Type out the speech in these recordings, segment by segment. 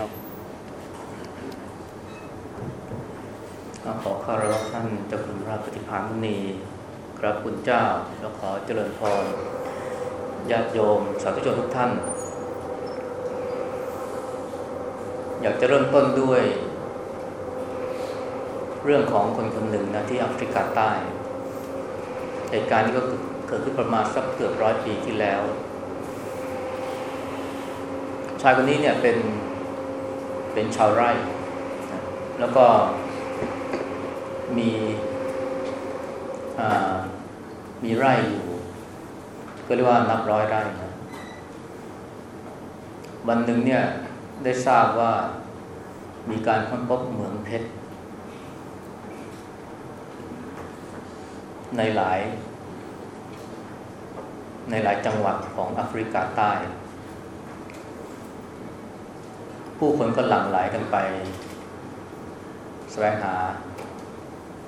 ครับขอคารวะท่านเจ้าคุณพระปฏิภาณมุนีกราบคุณเจ้าแล้วขอเจริญพรญาติโยมสาธุชนทุกท่าน อยากจะเริ่มต้นด้วย เรื่องของคนคนหนึ่งนะที่แอฟริกาใต้เหตุการณ์นี้ก็เกิดขึ้นประมาณสักเกือบร้อยปีที่แล้ว ชายคนนี้เนี่ยเป็น เป็นชาวไร่ แล้วก็มีมีไร่อยู่ ก็เรียกว่านับร้อยไร่นะวันหนึ่งเนี่ยได้ทราบว่ามีการค้นพบเหมืองเพชร ในหลาย ในหลายจังหวัดของแอฟริกาใต้ ผู้คนก็หลั่งไหลกันไปแสวงหา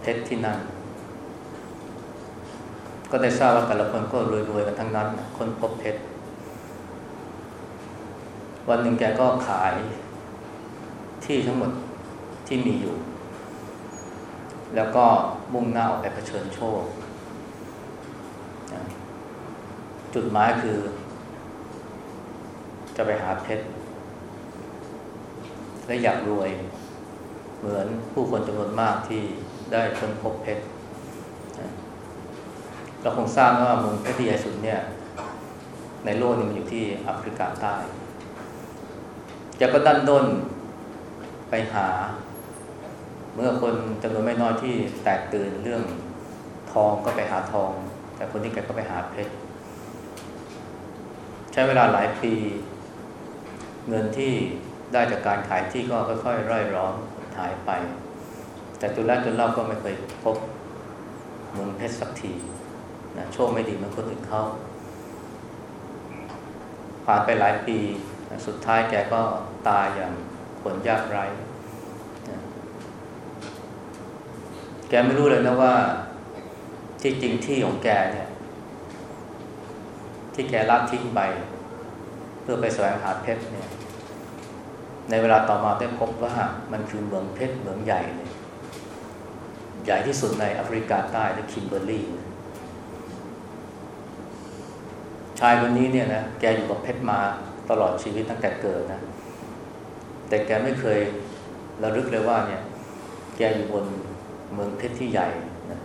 เพชรที่นั่น ก็ได้ทราบว่าแต่ละคนก็รวยๆกันทั้งนั้น คนพบเพชร วันหนึ่งแกก็ขายที่ทั้งหมดที่มีอยู่ แล้วก็มุ่งหน้าออกไปเผชิญโชค จุดหมายคือ จะไปหาเพชร และอยากรวย เหมือนผู้คนจำนวนมากที่ได้ค้นพบเพชรเราคงทราบว่าเมืองเพชรที่ใหญ่สุดเนี่ย ในโลกนี้มันอยู่ที่แอฟริกาใต้แกก็ดันด้นไปหา เมื่อคนจำนวนไม่น้อยที่แตกตื่นเรื่องทองก็ไปหาทอง แต่คนที่แกก็ไปหาเพชรใช้เวลาหลายปี เงินที่ ได้จากการขายที่ก็ค่อยๆร่อยร้อนหายไป แต่ตัวแรกตัวเล่าก็ไม่เคยพบเมืองเพชรสักทีนะโชคไม่ดีเมือคนอื่นเขาผ่านไปหลายปีสุดท้ายแกก็ตายอย่างคนยากไร้ แกไม่รู้เลยนะว่าที่จริงที่ของแกเนี่ย ที่แกละทิ้งไป เพื่อไปแสวงหาเพชรเนี่ย ในเวลาต่อมาได้พบว่ามันคือเมืองเพชรเมืองใหญ่เลยใหญ่ที่สุดในแอฟริกาใต้ที่คิมเบอร์ลีชายคนนี้เนี่ยนะแกอยู่กับเพชรมาตลอดชีวิตตั้งแต่เกิดนะ แต่แกไม่เคยระลึกเลยว่าเนี่ย แกอยู่บนเมืองเพชรที่ใหญ่นะ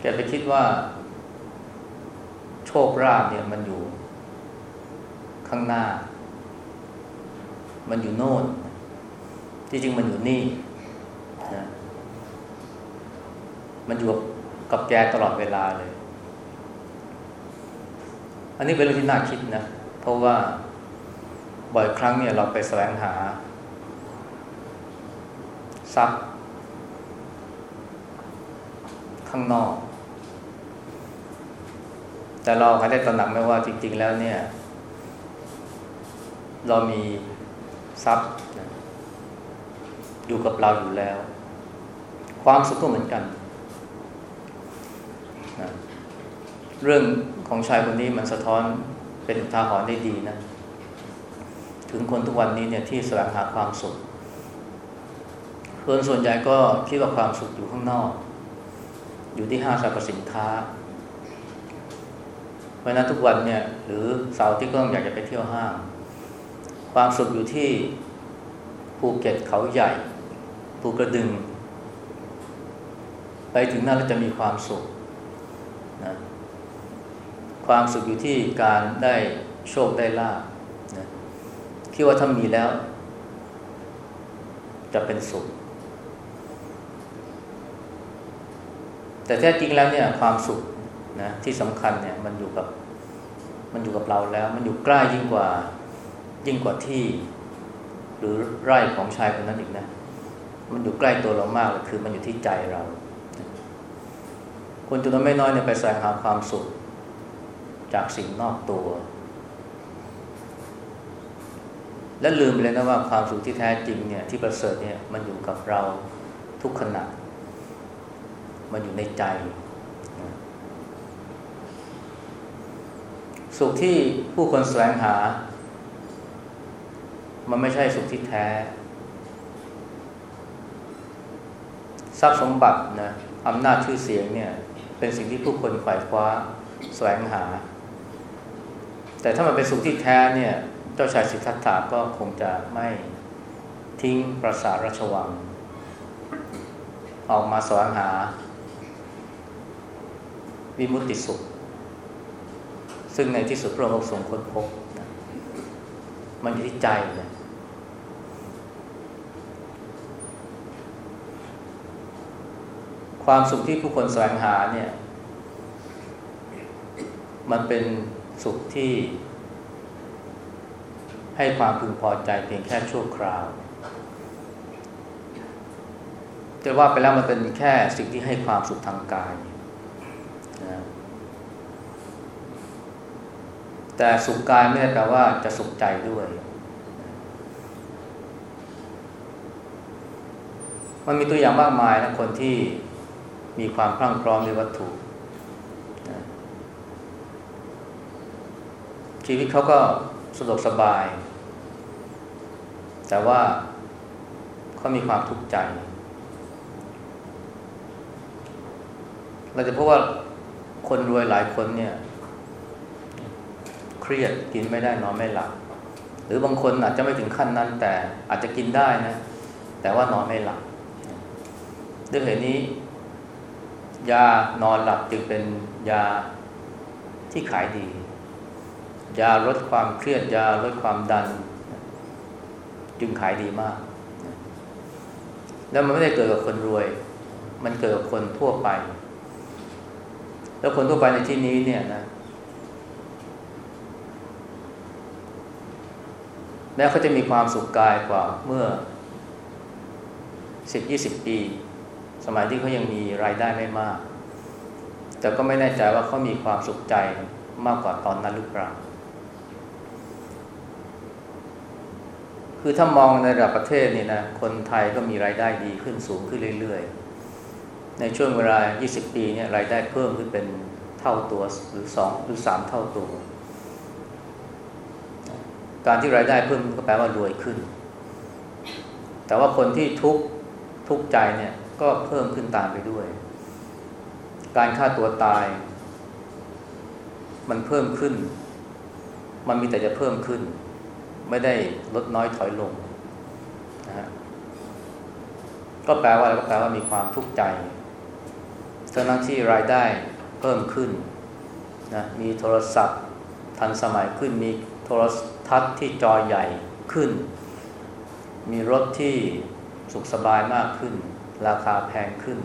แกไปคิดว่า โชคราบเนี่ยมันอยู่ข้างหน้า มันอยู่โน่น ที่จริงมันอยู่นี่นะมันอยู่กับแกตลอดเวลาเลย อันนี้เป็นเรื่องที่น่าคิดนะ เพราะว่าบ่อยครั้งเนี่ยเราไปแสวงหา ทรัพย์ ข้างนอก แต่เราใครได้ตระหนักไหมว่าจริง ๆ แล้วเนี่ย เรามี ทรัพย์อยู่กับเราอยู่แล้ว ความสุขก็เหมือนกันนะเรื่องของชายคนนี้มันสะท้อนเป็นอุทาหรณ์ได้ดีนะ ถึงคนทุกวันนี้เนี่ยที่แสวงหาความสุขคนส่วนใหญ่ก็คิดว่าความสุขอยู่ข้างนอก อยู่ที่ห้างสรรพสินค้าเพราะนั้นทุกวันเนี่ยหรือเสาร์ที่ก็อยากจะไปเที่ยวห้าง ความสุขอยู่ที่ภูเก็ตเขาใหญ่ ภูกระดึง ไปถึงนั่นแล้วจะมีความสุขนะความสุขอยู่ที่การได้โชคได้ลาบนะคิดว่าถ้ามีแล้ว จะเป็นสุข แต่แท้จริงแล้วเนี่ยความสุขนะที่สำคัญเนี่ยมันอยู่กับ มันอยู่กับเราแล้ว มันอยู่ใกล้ยิ่งกว่า ยิ่งกว่าที่ หรือไร่ของชายคนนั้นอีกนะ มันอยู่ใกล้ตัวเรามากเลยคือมันอยู่ที่ใจเรา คนจำนวนไม่น้อยเนี่ยไปแสวงหาความสุข จากสิ่งนอกตัว และลืมไปเลยนะว่าความสุขที่แท้จริงเนี่ยที่ประเสริฐเนี่ยมันอยู่กับเราทุกขณะ มันอยู่ในใจ สุขที่ผู้คนแสวงหา มันไม่ใช่สุขที่แท้ ทรัพย์สมบัตินะอำนาจชื่อเสียงเนี่ย เป็นสิ่งที่ผู้คนฝ่ายคว้าแสวงหา แต่ถ้ามันเป็นสุขที่แท้เนี่ย เจ้าชายสิทธัตถะก็คงจะไม่ทิ้งปราสาทราชวัง ออกมาแสวงหา วิมุตติสุข ซึ่งในที่สุดพระองค์ทรงค้นพบมันอยู่ที่ใจนะ ความสุขที่ผู้คนแสวงหาเนี่ย มันเป็นสุขที่ ให้ความพึงพอใจเพียงแค่ชั่วคราวแต่ว่าไปแล้วมันเป็นแค่สิ่งที่ให้ความสุขทางกายนะแต่สุขกายไม่ได้แปลว่าจะสุขใจด้วย มันมีตัวอย่างมากมายนะคนที่ มีความพรั่งพร้อมในวัตถุนะชีวิตเขาก็สะดวกสบาย แต่ว่าเขามีความทุกข์ใจ เราจะพบว่าคนรวยหลายคนเนี่ย เครียดกินไม่ได้นอนไม่หลับหรือบางคนอาจจะไม่ถึงขั้นนั้น แต่อาจจะกินได้นะ แต่ว่านอนไม่หลับด้วยเหตุนี้ ยานอนหลับจึงเป็นยาที่ขายดี ยาลดความเครียดยาลดความดัน จึงขายดีมาก แล้วมันไม่ได้เกิดกับคนรวย มันเกิดกับคนทั่วไป แล้วคนทั่วไปในที่นี้เนี่ยนะแม้เขาจะมีความสุขกายกว่าเมื่อสิบยี่สิบปี สมัยที่เขายังมีรายได้ไม่มาก แต่ก็ไม่แน่ใจว่าเขามีความสุขใจมากกว่าตอนนั้นหรือเปล่า คือถ้ามองในระดับประเทศนี่นะ คนไทยก็มีรายได้ดีขึ้นสูงขึ้นเรื่อย ๆ ในช่วงเวลา 20 ปีเนี่ยรายได้เพิ่มขึ้นเป็นเท่าตัวหรือ2หรือ 3 เท่าตัว การที่รายได้เพิ่มก็แปลว่ารวยขึ้น แต่ว่าคนที่ทุกทุกใจเนี่ย ก็เพิ่มขึ้นตามไปด้วย การฆ่าตัวตาย มันเพิ่มขึ้น มันมีแต่จะเพิ่มขึ้น ไม่ได้ลดน้อยถอยลงนะฮะก็แปลว่าอะไรก็แปลว่ามีความทุกข์ใจทั้งที่รายได้เพิ่มขึ้นนะมีโทรศัพท์ทันสมัยขึ้น มีโทรทัศน์ที่จอใหญ่ขึ้น มีรถที่สุขสบายมากขึ้น ราคาแพงขึ้น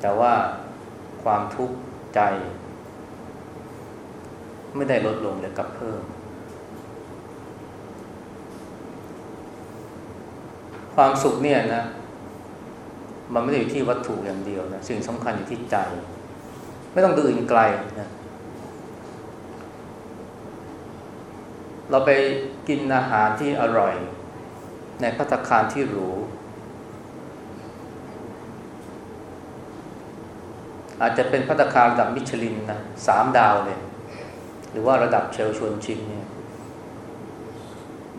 แต่ว่าความทุกข์ใจ ไม่ได้ลดลงเลยกับเพิ่ม ความสุขเนี่ยนะ มันไม่ได้อยู่ที่วัตถุอย่างเดียวนะสิ่งสำคัญอยู่ที่ใจ ไม่ต้องดูอื่นไกลนะเราไปกินอาหารที่อร่อย ในพัตคารที่หรู อาจจะเป็นพัตคารระดับมิชลินนะสามดาวเลย หรือว่าระดับเชลชวนชิมเนี่ย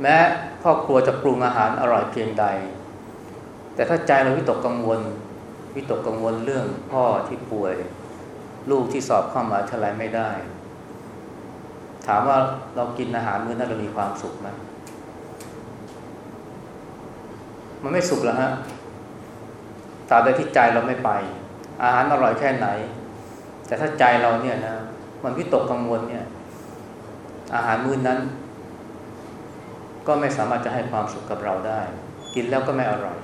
แม้ครอบครัวจะปรุงอาหารอร่อยเพียงใด แต่ถ้าใจเราวิตกกังวล วิตกกังวลเรื่องพ่อที่ป่วย ลูกที่สอบเข้ามหาวิทยาลัยไม่ได้ ถามว่าเรากินอาหารมื้อนั้นเรามีความสุขไหมมันไม่สุขแล้วฮะตราบใดที่ใจเราไม่ไป อาหารอร่อยแค่ไหน แต่ถ้าใจเราเนี่ยนะมันวิตกกังวลเนี่ย อาหารมื้อนั้น ก็ไม่สามารถจะให้ความสุขกับเราได้ กินแล้วก็ไม่อร่อย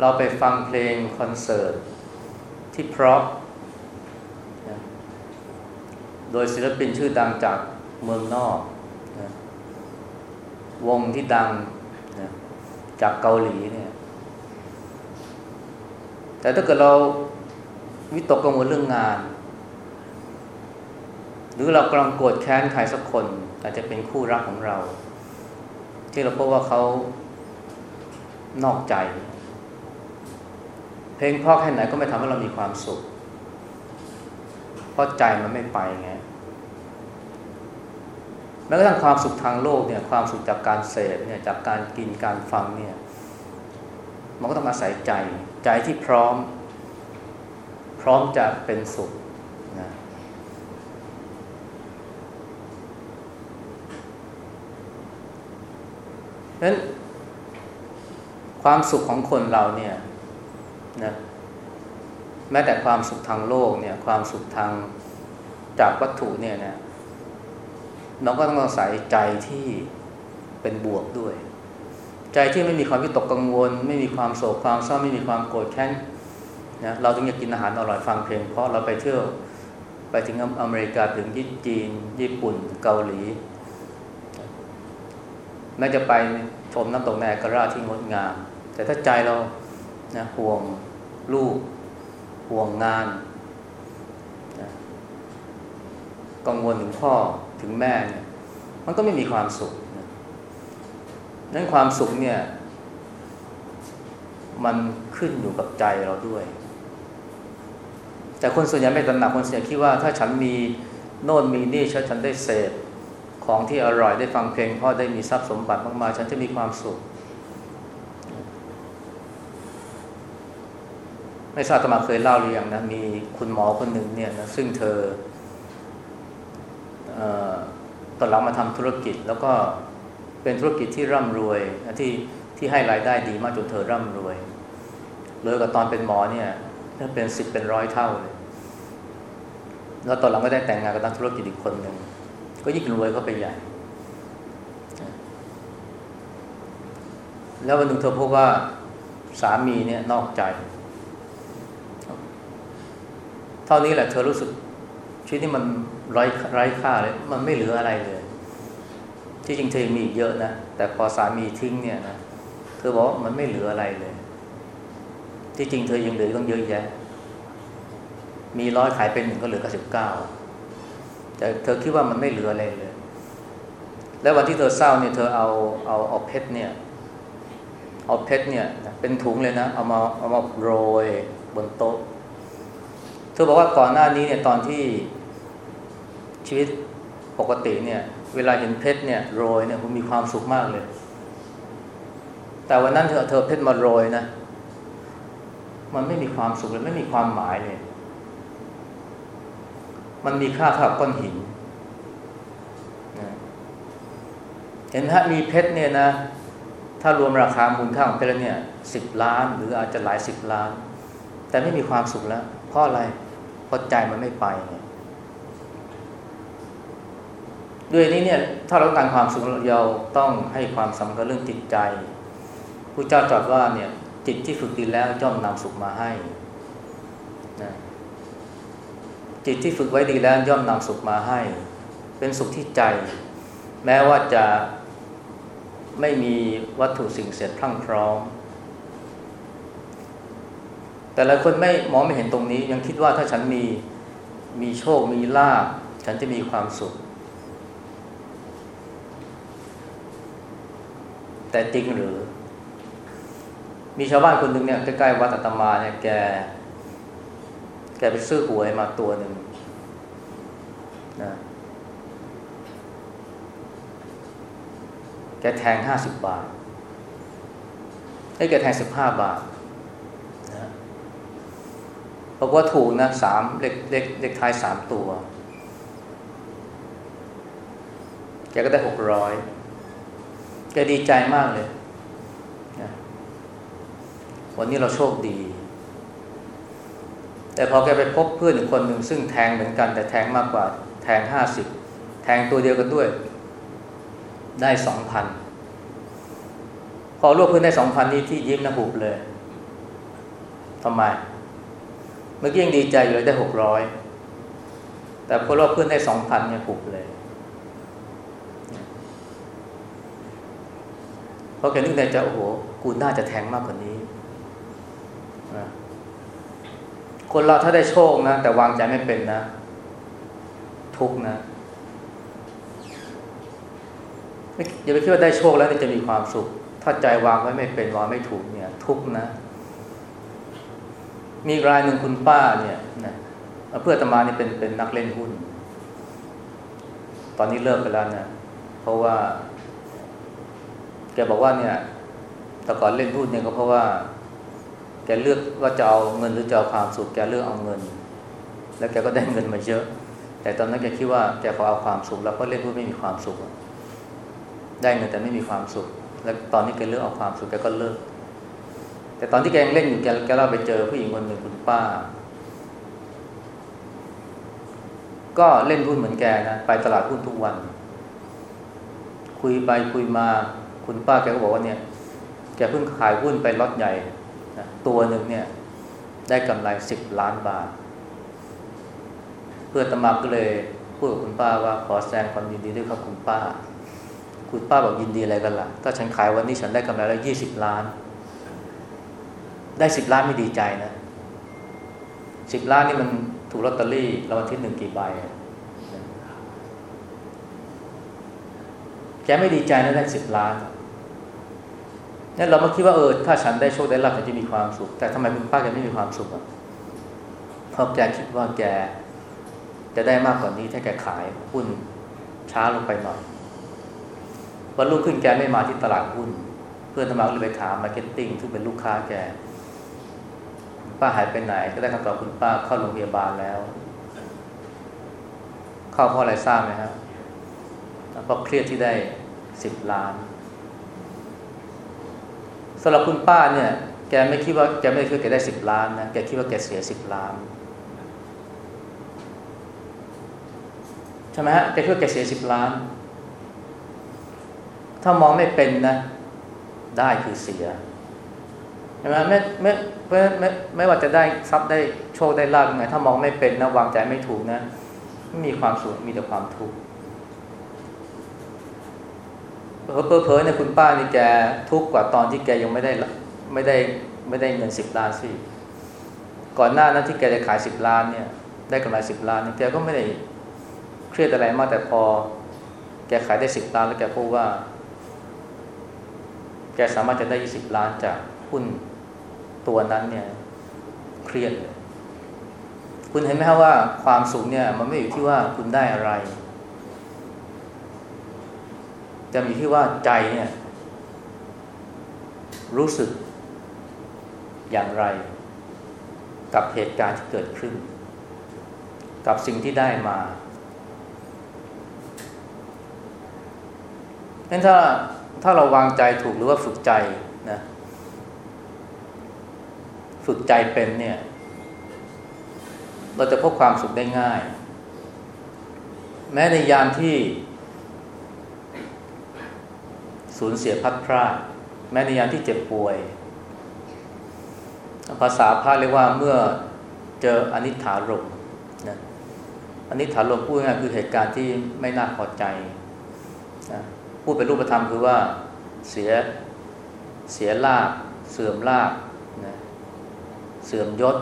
เราไปฟังเพลงคอนเสิร์ตที่เพราะนะโดยศิลปินชื่อดังจากเมืองนอกนะวงที่ดังนะจากเกาหลีเนี่ย แต่ถ้าเกิดเราวิตกกังวลเรื่องงาน หรือเรากำลังโกรธแค้นใครสักคน อาจจะเป็นคู่รักของเรา ที่เราพบว่าเขานอกใจ เพลงพ่อแค่ไหนก็ไม่ทำให้เรามีความสุข เพราะใจมันไม่ไปไงแม้กระทั่งความสุขทางโลกเนี่ยความสุขจากการเสพเนี่ยจากการกินการฟังเนี่ย มันก็ต้องอาศัยใจ ใจที่พร้อม พร้อมจะเป็นสุขนะเพราะฉะนั้นความสุขของคนเราเนี่ยนะแม้แต่ความสุขทางโลกเนี่ย ความสุขทางจากวัตถุเนี่ยนะเราก็ต้องอาศัยใจที่เป็นบวกด้วย ใจที่ไม่มีความวิตกกังวล ไม่มีความโศกความเศร้าไม่มีความโกรธแค้นนะเราถึงอยากกินอาหารอร่อยฟังเพลง เพราะเราไปเที่ยวไปถึงอเมริกาถึงญี่จีน ญี่ปุ่น เกาหลี แม้จะไปชมน้ำตกแนกราที่งดงาม แต่ถ้าใจเรานะห่วงลูก ห่วงงานนะกังวลถึงพ่อถึงแม่เนี่ยมันก็ไม่มีความสุข นั้นความสุขเนี่ย มันขึ้นอยู่กับใจเราด้วย แต่คนส่วนใหญ่ไม่ตระหนักคนส่วนใหญ่คิดว่า ถ้าฉันมีโน่นมีนี่ฉันฉันได้เสพของที่อร่อยได้ฟังเพลงพ่อได้มีทรัพย์สมบัติมากมายฉันจะมีความสุข ไม่ทราบตมาเคยเล่าหรือยังนะ มีคุณหมอคนหนึ่งเนี่ยนะซึ่งเธอเออตอนหลังมาทำธุรกิจแล้วก็ เป็นธุรกิจที่ร่ำรวยที่ที่ให้รายได้ดีมากจนเธอร่ำรวยเลยกับตอนเป็นหมอเนี่ยถ้าเป็นสิบเป็นร้อยเท่าเลย แล้วตอนหลังก็ได้แต่งงานกับนักธุรกิจอีกคนหนึ่งก็ยิ่งรวยเข้าไปใหญ่ แล้ววันหนึ่งเธอพบว่าสามีเนี่ยนอกใจ เท่านี้แหละเธอรู้สึกชีวิตที่มันไร้ไร้ค่าเลย มันไม่เหลืออะไรเลย ที่จริงเธอมีอีกเยอะนะ แต่พอสามีทิ้งเนี่ยนะ เธอบอกมันไม่เหลืออะไรเลย ที่จริงเธอยังเหลือต้องเยอะแยะ มีร้อยขายเป็นหนึ่งก็เหลือเก้าสิบเก้าแต่เธอคิดว่ามันไม่เหลืออะไรเลย แล้ววันที่เธอเศร้าเนี่ยเธอเอาเอาเอาเพชรเนี่ย เอาเพชรเนี่ยเป็นถุงเลยนะ เอามาเอามาโรยบนโต๊ะ เธอบอกว่าก่อนหน้านี้เนี่ยตอนที่ชีวิตปกติเนี่ย เวลาเห็นเพชรเนี่ยโรยเนี่ยผมมีความสุขมากเลย แต่วันนั้นเธอเธอเพชรมาโรยนะ มันไม่มีความสุขเลยไม่มีความหมายเลย มันมีค่าเท่าก้อนหินเห็นไหมฮะมีเพชรเนี่ยนะ ถ้ารวมราคามูลค่าของเพชรเนี่ยสิบล้าน หรืออาจจะหลายสิบล้าน แต่ไม่มีความสุขแล้ว เพราะอะไรเพราะใจมันไม่ไปไง ด้วยนี้เนี่ยถ้าเราต้องการความสุขเราต้องให้ความสำคัญเรื่องจิตใจผู้เจ้าตรัสว่าเนี่ยจิตที่ฝึกดีแล้วย่อมนำสุขมาให้นะจิตที่ฝึกไว้ดีแล้วย่อมนำสุขมาให้ เป็นสุขที่ใจ แม้ว่าจะไม่มีวัตถุสิ่งเสร็จพรั่งพร้อม แต่หลายคนไม่มองไม่เห็นตรงนี้ ยังคิดว่าถ้าฉันมีมีโชคมีลาภฉันจะมีความสุข แต่จริงหรือ มีชาวบ้านคนหนึ่งเนี่ยใกล้ๆวัดอาตมาเนี่ยแก แกไปซื้อหวยมาตัวหนึ่งนะแกแทงห้าสิบบาทให้แกแทงสิบห้าบาทนะบอกว่าถูกนะสามเลขเลขเลขท้ายสามตัว แกก็ได้หกร้อย กดีใจมากเลยนะวันนี้เราโชคดี แต่พอแกไปพบเพื่อนอีกคนหนึ่งซึ่งแทงเหมือนกัน แต่แทงมากกว่า แทงห้าสิบแทงตัวเดียวกันด้วย ได้สองพันพอรวบเพื่อนได้สองพันนี้ที่ยิ้มนะหุบเลยทำไม เมื่อกี้ยังดีใจอยู่เลยได้หกร้อยแต่พอรวบเพื่อนได้สองพันเนี่ยหุบเลย เพราะแกนึกในใจโอ้โห กูน่าจะแทงมากกว่านี้คนเราถ้าได้โชคนะ แต่วางใจไม่เป็นนะ ทุกนะ อย่าไปคิดว่าได้โชคแล้วจะมีความสุข ถ้าใจวางไว้ไม่เป็นวางไม่ถูกเนี่ย ทุกนะ มีรายหนึ่งคุณป้าเนี่ยนะเพื่อตมานี่เป็นเป็นนักเล่นหุ้น ตอนนี้เลิกไปแล้วนะ เพราะว่า แกบอกว่าเนี่ยแต่ก่อนเล่นหุ้นเนี่ยก็เพราะว่า แกเลือกว่าจะเอาเงินหรือจะเอาความสุขแกเลือกเอาเงิน แล้วแกก็ได้เงินมาเยอะ แต่ตอนนั้นแกคิดว่าแกขอเอาความสุข แล้วก็เล่นหุ้นไม่มีความสุข ได้เงินแต่ไม่มีความสุข แล้วตอนนี้แกเลือกเอาความสุขแกก็เลิก แต่ตอนที่แกยังเล่นอยู่แกแกเราไปเจอผู้หญิงคนหนึ่งคุณป้า ก็เล่นหุ้นเหมือนแกนะไปตลาดหุ้นทุกวัน คุยไปคุยมา คุณป้าแกก็บอกว่าเนี่ยแกเพิ่งขายหุ้นไปล็อตใหญ่นะตัวหนึ่งเนี่ย ได้กำไรสิบล้านบาท เพื่อตมาก็เลยพูดกับคุณป้าว่าขอแสดงความยินดีด้วยครับคุณป้า คุณป้าบอกยินดีอะไรกันละ่ะถ้าฉันขายวันนี้ฉันได้กำไรแล้วยี่สิบล้าน ได้สิบล้านไม่ดีใจนะสิบล้านนี่มันถูกลอตเตอรี่รางวัลที่หนึ่งกี่ใบแกไม่ดีใจนะได้สิบล้าน นั่นเรามาคิดว่าเออถ้าฉันได้โชคได้ลาภฉันจะมีความสุข แต่ทำไมคุณป้าแกไม่มีความสุขอะเพราะแกคิดว่าแกจะได้มากกว่านี้ถ้าแกขายหุ้นช้าลงไปหน่อยวันรุ่งขึ้นแกไม่มาที่ตลาดหุ้น เพื่อนอาตมาเลยไปถาม marketing ที่เป็นลูกค้าแกป้าหายไปไหน ก็ได้คำตอบคุณป้าเข้าโรงพยาบาลแล้ว เข้าเพราะอะไรทราบไหมครับเพราะเครียดที่ได้สิบล้านำหรับคุณป้าเนี่ย แกไม่คิดว่าแกไม่คิดว่าแกได้สิบล้านนะแกคิดว่าแกเสียสิบล้านใช่ไหมฮะแกคิดว่าแกเสียสิบล้าน ถ้ามองไม่เป็นนะ ได้คือเสียใช่ไหมไม่ไม่ไม่ไม่ไม่ว่าจะได้ทรัพย์ได้โชคได้ลาภยังไงถ้ามองไม่เป็นนะวางใจไม่ถูกนะไม่มีความสุขมีแต่ความทุกข์ เพอเพอเนี่ยคุณป้านี่แกทุกข์กว่าตอนที่แกยังไม่ได้ไม่ได้ไม่ได้เงินสิบล้านสิก่อนหน้านั้นที่แกจะขายสิบล้านเนี่ยได้กำไรสิบล้านนี่แกก็ไม่ได้เครียดอะไรมากแต่พอ แกขายได้สิบล้านแล้วแกพบว่า แกสามารถจะได้ยี่สิบล้านจากหุ้นตัวนั้นเนี่ยเครียดคุณเห็นไหมครับว่าความสุขเนี่ย มันไม่อยู่ที่ว่าคุณได้อะไร จะมีที่ว่าใจเนี่ยรู้สึกอย่างไร กับเหตุการณ์ที่เกิดขึ้น กับสิ่งที่ได้มาเพราะถ้าถ้าเราวางใจถูกหรือว่าฝึกใจนะฝึกใจเป็นเนี่ย เราจะพบความสุขได้ง่าย แม้ในยามที่ สูญเสียพัดพรากแม้ในยามที่เจ็บป่วย ภาษาพระเรียกว่าเมื่อเจออนิถารมนะอนิถารมพูดง่ายคือเหตุการณ์ที่ไม่น่าพอใจนะพูดเป็นรูปธรรมคือว่าเสียเสียลาบเสื่อมลาบนะเสื่อมยศ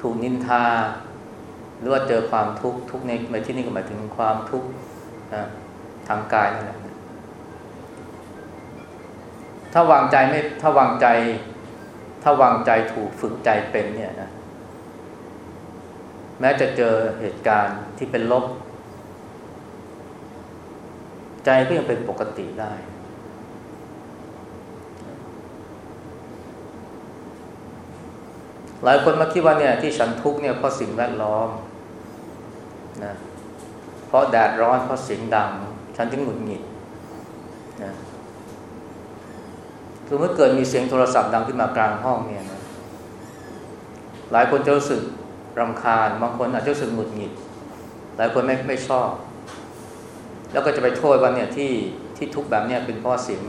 ถูกนินทา หรือว่าเจอความทุกข์ทุกในในที่นี้ก็หมายถึงความทุกข์นะ ทางกายนั่นแหละถ้าวางใจไม่ถ้าวางใจ ถ้าวางใจถูกฝึกใจเป็นเนี่ยนะแม้จะเจอเหตุการณ์ที่เป็นลบ ใจก็ยังเป็นปกติได้ หลายคนมาคิดว่าเนี่ยที่ฉันทุกเนี่ยเพราะสิ่งแวดล้อมนะเพราะแดดร้อนเพราะเสียงดัง ฉันถึงหงุดหงิดนะสมมติเกิดมีเสียงโทรศัพท์ดังขึ้นมากลางห้องเนี่ยนะหลายคนจะรู้สึกรำคาญ บางคนอาจจะรู้สึกหงุดหงิด หลายคนไม่ไม่ชอบ แล้วก็จะไปโทษว่าเนี่ยที่ที่ทุกแบบเนี่ยเป็นเพราะเสียง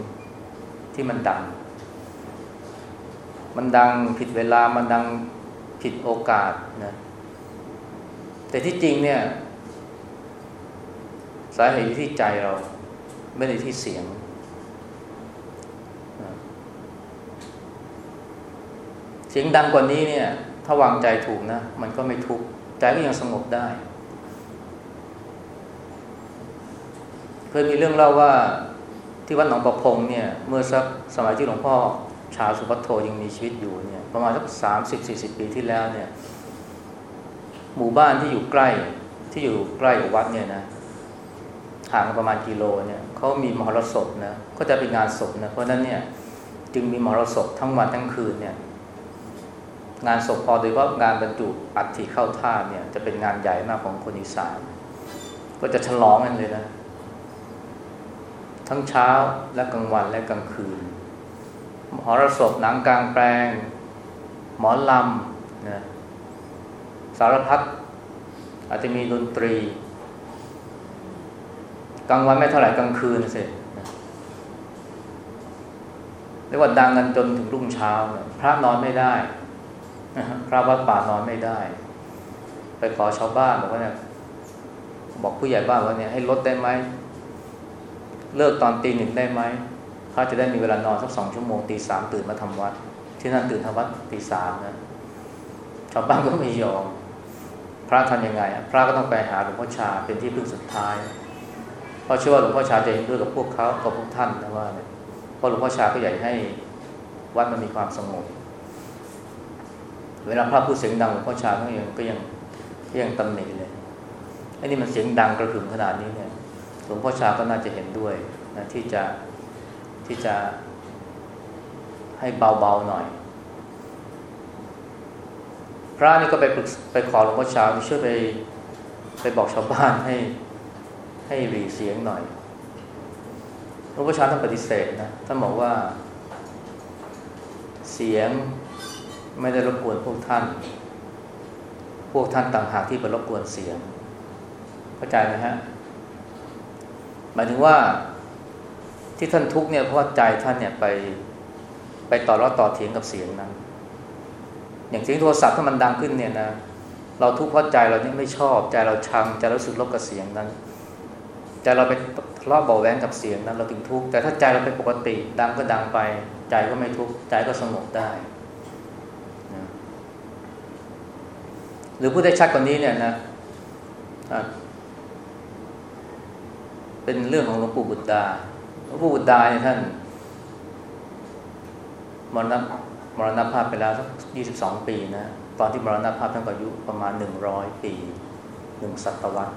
ที่มันดัง มันดังผิดเวลามันดังผิดโอกาสนะแต่ที่จริงเนี่ย สาเหตุอยู่ที่ใจเราไม่ได้ที่เสียง เสียงดังกว่านี้เนี่ย ถ้าวางใจถูกนะ มันก็ไม่ทุกข์ใจก็ยังสงบได้ เคยมีเรื่องเล่าว่าที่วัดหนองประพงเนี่ย เมื่อสักสมัยที่หลวงพ่อชาวสุภัทโทยังมีชีวิตอยู่เนี่ย ประมาณสักสามสิบสี่สิบปีที่แล้วเนี่ย หมู่บ้านที่อยู่ใกล้ที่อยู่ใกล้กับวัดเนี่ยนะ ห่างประมาณกิโลเนี่ยเขามีมหรสพนะก็จะเป็นงานศพนะเพราะนั้นเนี่ยจึงมีมหรสพทั้งวันทั้งคืนเนี่ยงานศพพอโดยเฉพาะงานบรรจุอัฐิเข้าท่าเนี่ยจะเป็นงานใหญ่มากของคนอีสานก็จะฉลองกันเลยนะ ทั้งเช้าและกลางวันและกลางคืนมหรสพหนังกลางแปลง หมอลำนะสารพัดอาจจะมีดนตรี กลางวันไม่เท่าไหร่กลางคืนสิเรียกว่าดังกันจนถึงรุ่งเช้า พระนอนไม่ได้พระวัดป่านอนไม่ได้ ไปขอชาวบ้านบอกว่าเนี่ยบอกผู้ใหญ่บ้านว่าเนี่ยให้ลดได้ไหมเลิกตอนตีหนึ่งได้ไหมพระจะได้มีเวลานอนสักสองชั่วโมงตีสามตื่นมาทำวัด ที่นั่นตื่นทำวัดตีสามนะชาวบ้านก็ไม่ยอม พระทำยังไง พระก็ต้องไปหาหลวงพ่อชาเป็นที่พึ่งสุดท้าย เพราะเชื่อว่าหลวงพ่อชาจะเห็นด้วยกับพวกเขากับพวกท่านนะว่าเนี่ยเพราะหลวงพ่อชาก็อยากให้วัดมันมีความสงบเวลาพระพูดเสียงดังหลวงพ่อชาก็ยังก็ยังก็ยังตำหนิเลยไอ้นี่มันเสียงดังกระหึ่มขนาดนี้เนี่ยหลวงพ่อชาก็น่าจะเห็นด้วยนะที่จะที่จะให้เบาๆหน่อย พระนี่ก็ไปไปขอหลวงพ่อชาช่วยไปไปบอกชาวบ้านให้ ให้รีเสียงหน่อยหลวงพ่อชาท่านปฏิเสธนะท่านบอกว่า เสียงไม่ได้รบกวนพวกท่าน พวกท่านต่างหากที่ไปรบกวนเสียง เข้าใจไหมฮะ หมายถึงว่าที่ท่านทุกเนี่ยเพราะว่าใจท่านเนี่ยไปไปต่อรอดต่อเถียงกับเสียงนั้น อย่างเสียงโทรศัพท์ถ้ามันดังขึ้นเนี่ยนะ เราทุกข์เพราะใจเราเนี่ยไม่ชอบ ใจเราชังใจเราสึกลบกับเสียงนั้น ใจเราไปทะเลาะเบาแหวงกับเสียงนั้นเราถึงทุกข์แต่ถ้าใจเราเป็นปกติดังก็ดังไป ใจก็ไม่ทุกข์ใจก็สงบได้นะหรือพูดได้ชัดกว่านี้เนี่ยนะเป็นเรื่องของหลวงปู่บุตรดาหลวงปู่บุตรดาเนี่ยท่านมรณมรณภาพไปแล้วสักยี่สิบสองปีนะตอนที่มรณภาพท่านก็อายุประมาณหนึ่งร้อยปีหนึ่งศตวรรษ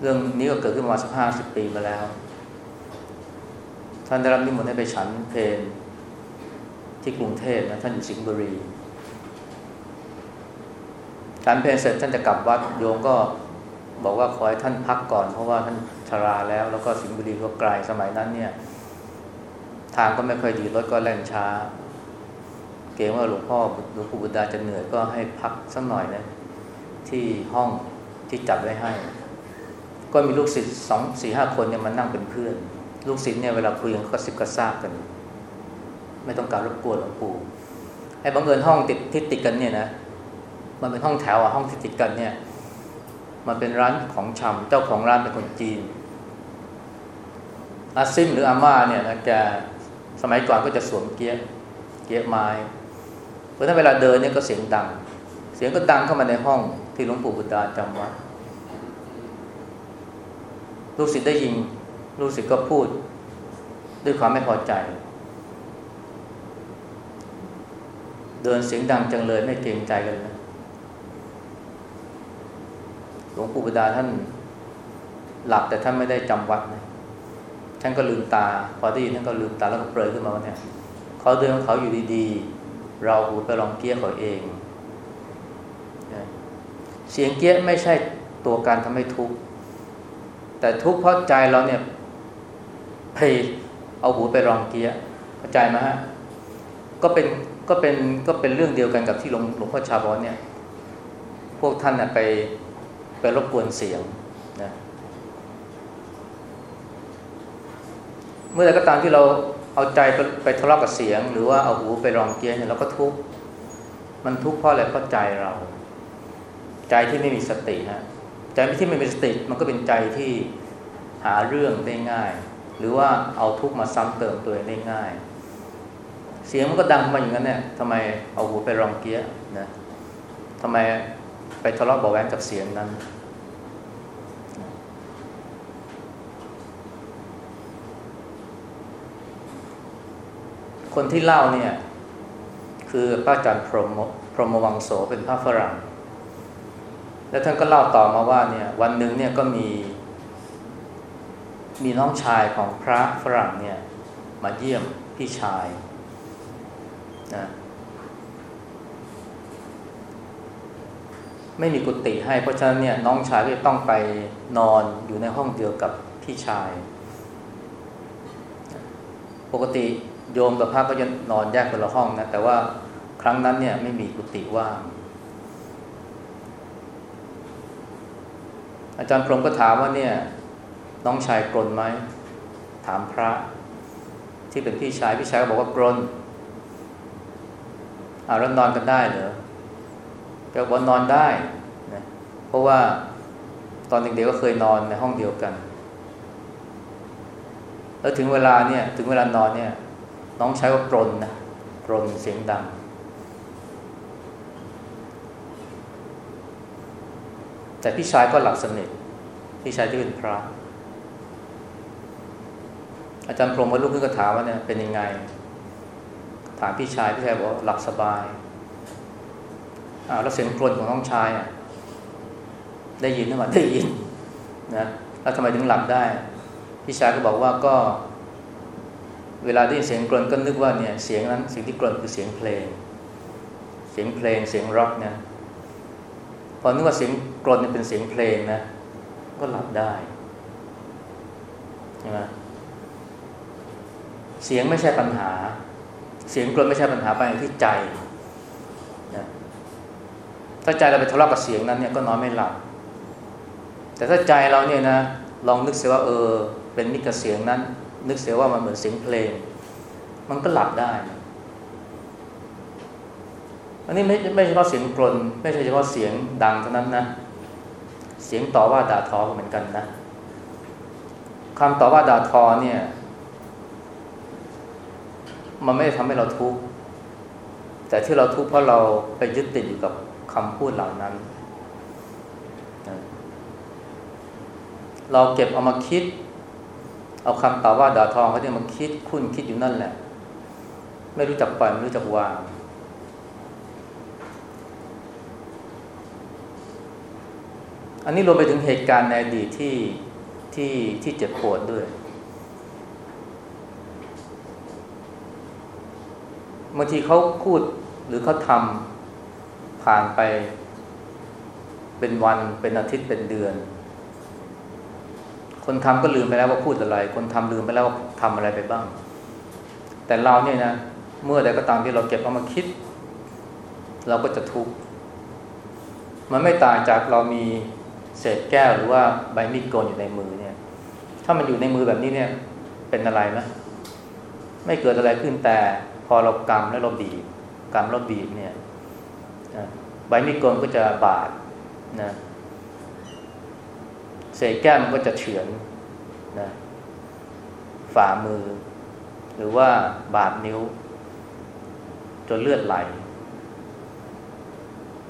เรื่องนี้ก็เกิดขึ้นมาสักห้าสิบปีมาแล้ว ท่านได้รับนิมนต์ให้ไปฉันเพลที่กรุงเทพนะท่านอยู่สิงห์บุรีฉันเพลเสร็จท่านจะกลับวัดโยมก็บอกว่าขอให้ท่านพักก่อน เพราะว่าท่านชราแล้ว แล้วก็สิงห์บุรีก็ไกลสมัยนั้นเนี่ย ทางก็ไม่ค่อยดีรถก็แล่นช้า เกรงว่าหลวงพ่อหลวงปู่บุตรดาจะเหนื่อยก็ให้พักสักหน่อยนะที่ห้องที่จัดไว้ให้ ก็มีลูกศิษย์สองสี่ห้าคนเนี่ยมานั่งเป็นเพื่อน ลูกศิษย์เนี่ยเวลาคุยกันก็สิบกระซาบกัน ไม่ต้องการรบกวนหลวงปู่ไอ้บังเอิญห้องติดที่ติดกันเนี่ยนะมันเป็นห้องแถวอะห้องที่ติดกันเนี่ย มันเป็นร้านของชำเจ้าของร้านเป็นคนจีนอาซิมหรืออาม่าเนี่ยนะแกสมัยก่อนก็จะสวมเกียร์เกียร์ไม้เพราะถ้าเวลาเดินเนี่ยก็เสียงดัง เสียงก็ดังเข้ามาในห้องที่หลวงปู่บุตรจำวัด ลูกศิษย์ได้ยินลูกศิษย์ก็พูด ด้วยความไม่พอใจ เดินเสียงดังจังเลยไม่เกรงใจกันนะหลวงปู่บุดาท่านหลับแต่ท่านไม่ได้จำวัดนะท่านก็ลืมตา พอได้ยินท่านก็ลืมตาแล้วก็เปรยขึ้นมาว่าเนี่ยเขาเดินของเขาอยู่ดีๆ เราหูไปลองเกี้ยเขาเอง เสียงเกี้ยไม่ใช่ตัวการทำให้ทุกข์ แต่ทุกข์เพราะใจเราเนี่ยไปเอาหูไปรองเกียร์เข้าใจไหมฮะก็เป็นก็เป็นก็เป็นเรื่องเดียวกันกับที่หลวงหลวงพ่อชาบอกเนี่ย พวกท่านเนี่ยไปไปรบกวนเสียงนะเมื่อไรก็ตามที่เราเอาใจไปไปทะเลาะกับเสียง หรือว่าเอาหูไปรองเกียร์เนี่ยเราก็ทุกข์มันทุกข์เพราะอะไรเพราะใจเรา ใจที่ไม่มีสติฮะ ใจที่ไม่มีสติมันก็เป็นใจที่หาเรื่องได้ง่าย หรือว่าเอาทุกข์มาซ้ำเติมตัวเองได้ง่าย เสียงมันก็ดังมาอย่างนั้นเนี่ยทำไมเอาหูไปรองเกี้ยนะทำไมไปทะเลาะเบาแวงกับเสียงนั้น คนที่เล่าเนี่ย คือพระอาจารย์พรหมพรหมวังโสเป็นพระฝรั่ง แล้วท่านก็เล่าต่อมาว่าเนี่ยวันหนึ่งเนี่ยก็มี มีน้องชายของพระฝรั่งเนี่ยมาเยี่ยมพี่ชายนะไม่มีกุฏิให้เพราะฉะนั้นเนี่ยน้องชายก็ต้องไปนอนอยู่ในห้องเดียวกับพี่ชาย ปกติโยมกับพระก็จะนอนแยกคนละห้องนะแต่ว่าครั้งนั้นเนี่ยไม่มีกุฏิว่าง อาจารย์พรมก็ถามว่าเนี่ย น้องชายกรนไหม ถามพระ ที่เป็นพี่ชาย พี่ชายก็บอกว่ากรนอ่าแล้วนอนกันได้เหรอแกบอกนอนได้นะเพราะว่าตอนเด็กๆก็เคยนอนในห้องเดียวกัน แล้วถึงเวลาเนี่ย ถึงเวลานอนเนี่ย น้องชายก็กรนนะกรนเสียงดัง แต่พี่ชายก็หลับสนิทพี่ชายที่เป็นพระ อาจารย์พรหมก็ลุกขึ้นก็ถามว่าเนี่ยเป็นยังไง ถามพี่ชายพี่ชายบอกหลับสบายอ้าวแล้วเสียงกรนของน้องชายอะได้ยินหรือเปล่าได้ยินนะแล้วทำไมถึงหลับได้ พี่ชายก็บอกว่าก็ เวลาได้ยินเสียงกรนก็นึกว่าเนี่ยเสียงนั้นสิ่งที่กรนคือเสียงเพลง เสียงเพลงเสียงร็อกเนี่ย อนึกว่าเสียงกรนเป็นเสียงเพลงนะ ก็หลับได้ใช่ไหมเสียงไม่ใช่ปัญหา เสียงกรนไม่ใช่ปัญหาไปัญหาที่ใจนะถ้าใจเราไปทะเลาะกับเสียงนั้นเนี่ยก็นอนไม่หลับ แต่ถ้าใจเราเนี่ยนะลองนึกเสียว่าเออ เป็นมิตรกับเสียงนั้น นึกเสียว่ามันเหมือนเสียงเพลง มันก็หลับได้ อันนี้ไม่ไม่เฉพาะเสียงกรนไม่ใช่เฉพาะเสียงดังเท่านั้นนะ เสียงต่อว่าด่าทอเหมือนกันนะคำต่อว่าด่าทอเนี่ย มันไม่ได้ทำให้เราทุกข์แต่ที่เราทุกข์เพราะเราไปยึดติดอยู่กับคำพูดเหล่านั้น เราเก็บเอามาคิด เอาคำต่อว่าด่าทอเขาเนี่ยมาคิดคุ้นคิดอยู่นั่นแหละ ไม่รู้จักปล่อยไม่รู้จักวาง อันนี้รวมไปถึงเหตุการณ์ในอดีตที่ที่ที่เจ็บปวดด้วยบางทีเขาพูดหรือเขาทำผ่านไปเป็นวันเป็นอาทิตย์เป็นเดือน คนทำก็ลืมไปแล้วว่าพูดอะไร คนทำลืมไปแล้วว่าทำอะไรไปบ้าง แต่เราเนี่ยนะเมื่อใดก็ตามที่เราเก็บเอามาคิด เราก็จะทุกข์มันไม่ต่างจากเรามี เศษแก้วหรือว่าใบมีดโกนอยู่ในมือเนี่ย ถ้ามันอยู่ในมือแบบนี้เนี่ย เป็นอะไรไหมไม่เกิดอะไรขึ้นแต่พอเรากำแล้วเราบีบกำแล้วบีบเนี่ยใบมีดโกนก็จะบาดนะเศษแก้วมันก็จะเฉือนนะฝ่ามือ หรือว่าบาดนิ้ว จนเลือดไหล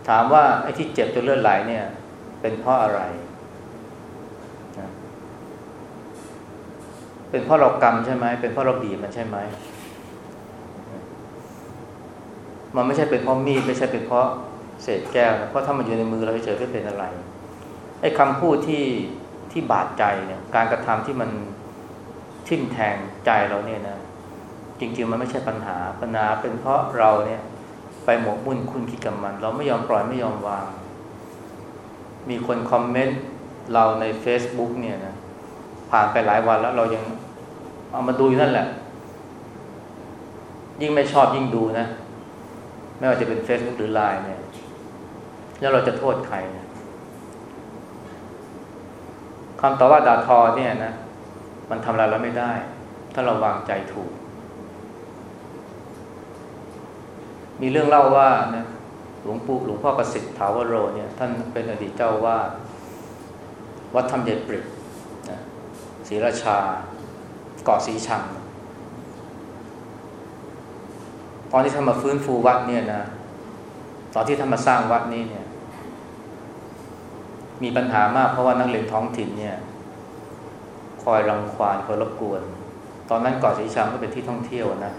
ถามว่าไอ้ที่เจ็บจนเลือดไหลเนี่ย เป็นเพราะอะไรนะเป็นเพราะเรากำใช่ไหมเป็นเพราะเราบีบมันใช่ไหมมันไม่ใช่เป็นเพราะมีดไม่ใช่เป็นเพราะเศษแก้วนะเพราะถ้ามันอยู่ในมือเราเฉยๆไม่เป็นอะไรไอ้คำพูดที่ที่บาดใจเนี่ย การกระทำที่มันทิ่มแทงใจเราเนี่ยนะจริงๆมันไม่ใช่ปัญหาปัญหาเป็นเพราะเราเนี่ย ไปหมกมุ่นคุณคิดกับมัน เราไม่ยอมปล่อยไม่ยอมวาง มีคนคอมเมนต์เราใน Facebook เนี่ยนะผ่านไปหลายวันแล้วเรายังเอามาดูอยู่นั่นแหละ ยิ่งไม่ชอบยิ่งดูนะ ไม่ว่าจะเป็น Facebook หรือ Line เนี่ย แล้วเราจะโทษใครนะคำต่อว่าด่าทอเนี่ยนะ มันทำอะไรเราไม่ได้ ถ้าเราวางใจถูก มีเรื่องเล่าว่านะ หลวงปู่หลวงพ่อประสิทธิ์ถาวโรเนี่ยท่านเป็นอดีตเจ้าวาดวัดธรรมเดชปริกนะศรีราชาเกาะสีชัง ตอนที่ท่านมาฟื้นฟูวัดเนี่ยนะตอนที่ท่านมาสร้างวัดนี้เนี่ย มีปัญหามากเพราะว่านักเรียนท้องถิ่นเนี่ย คอยรังควานคอยรบกวน ตอนนั้นเกาะสีชังก็เป็นที่ท่องเที่ยวนะ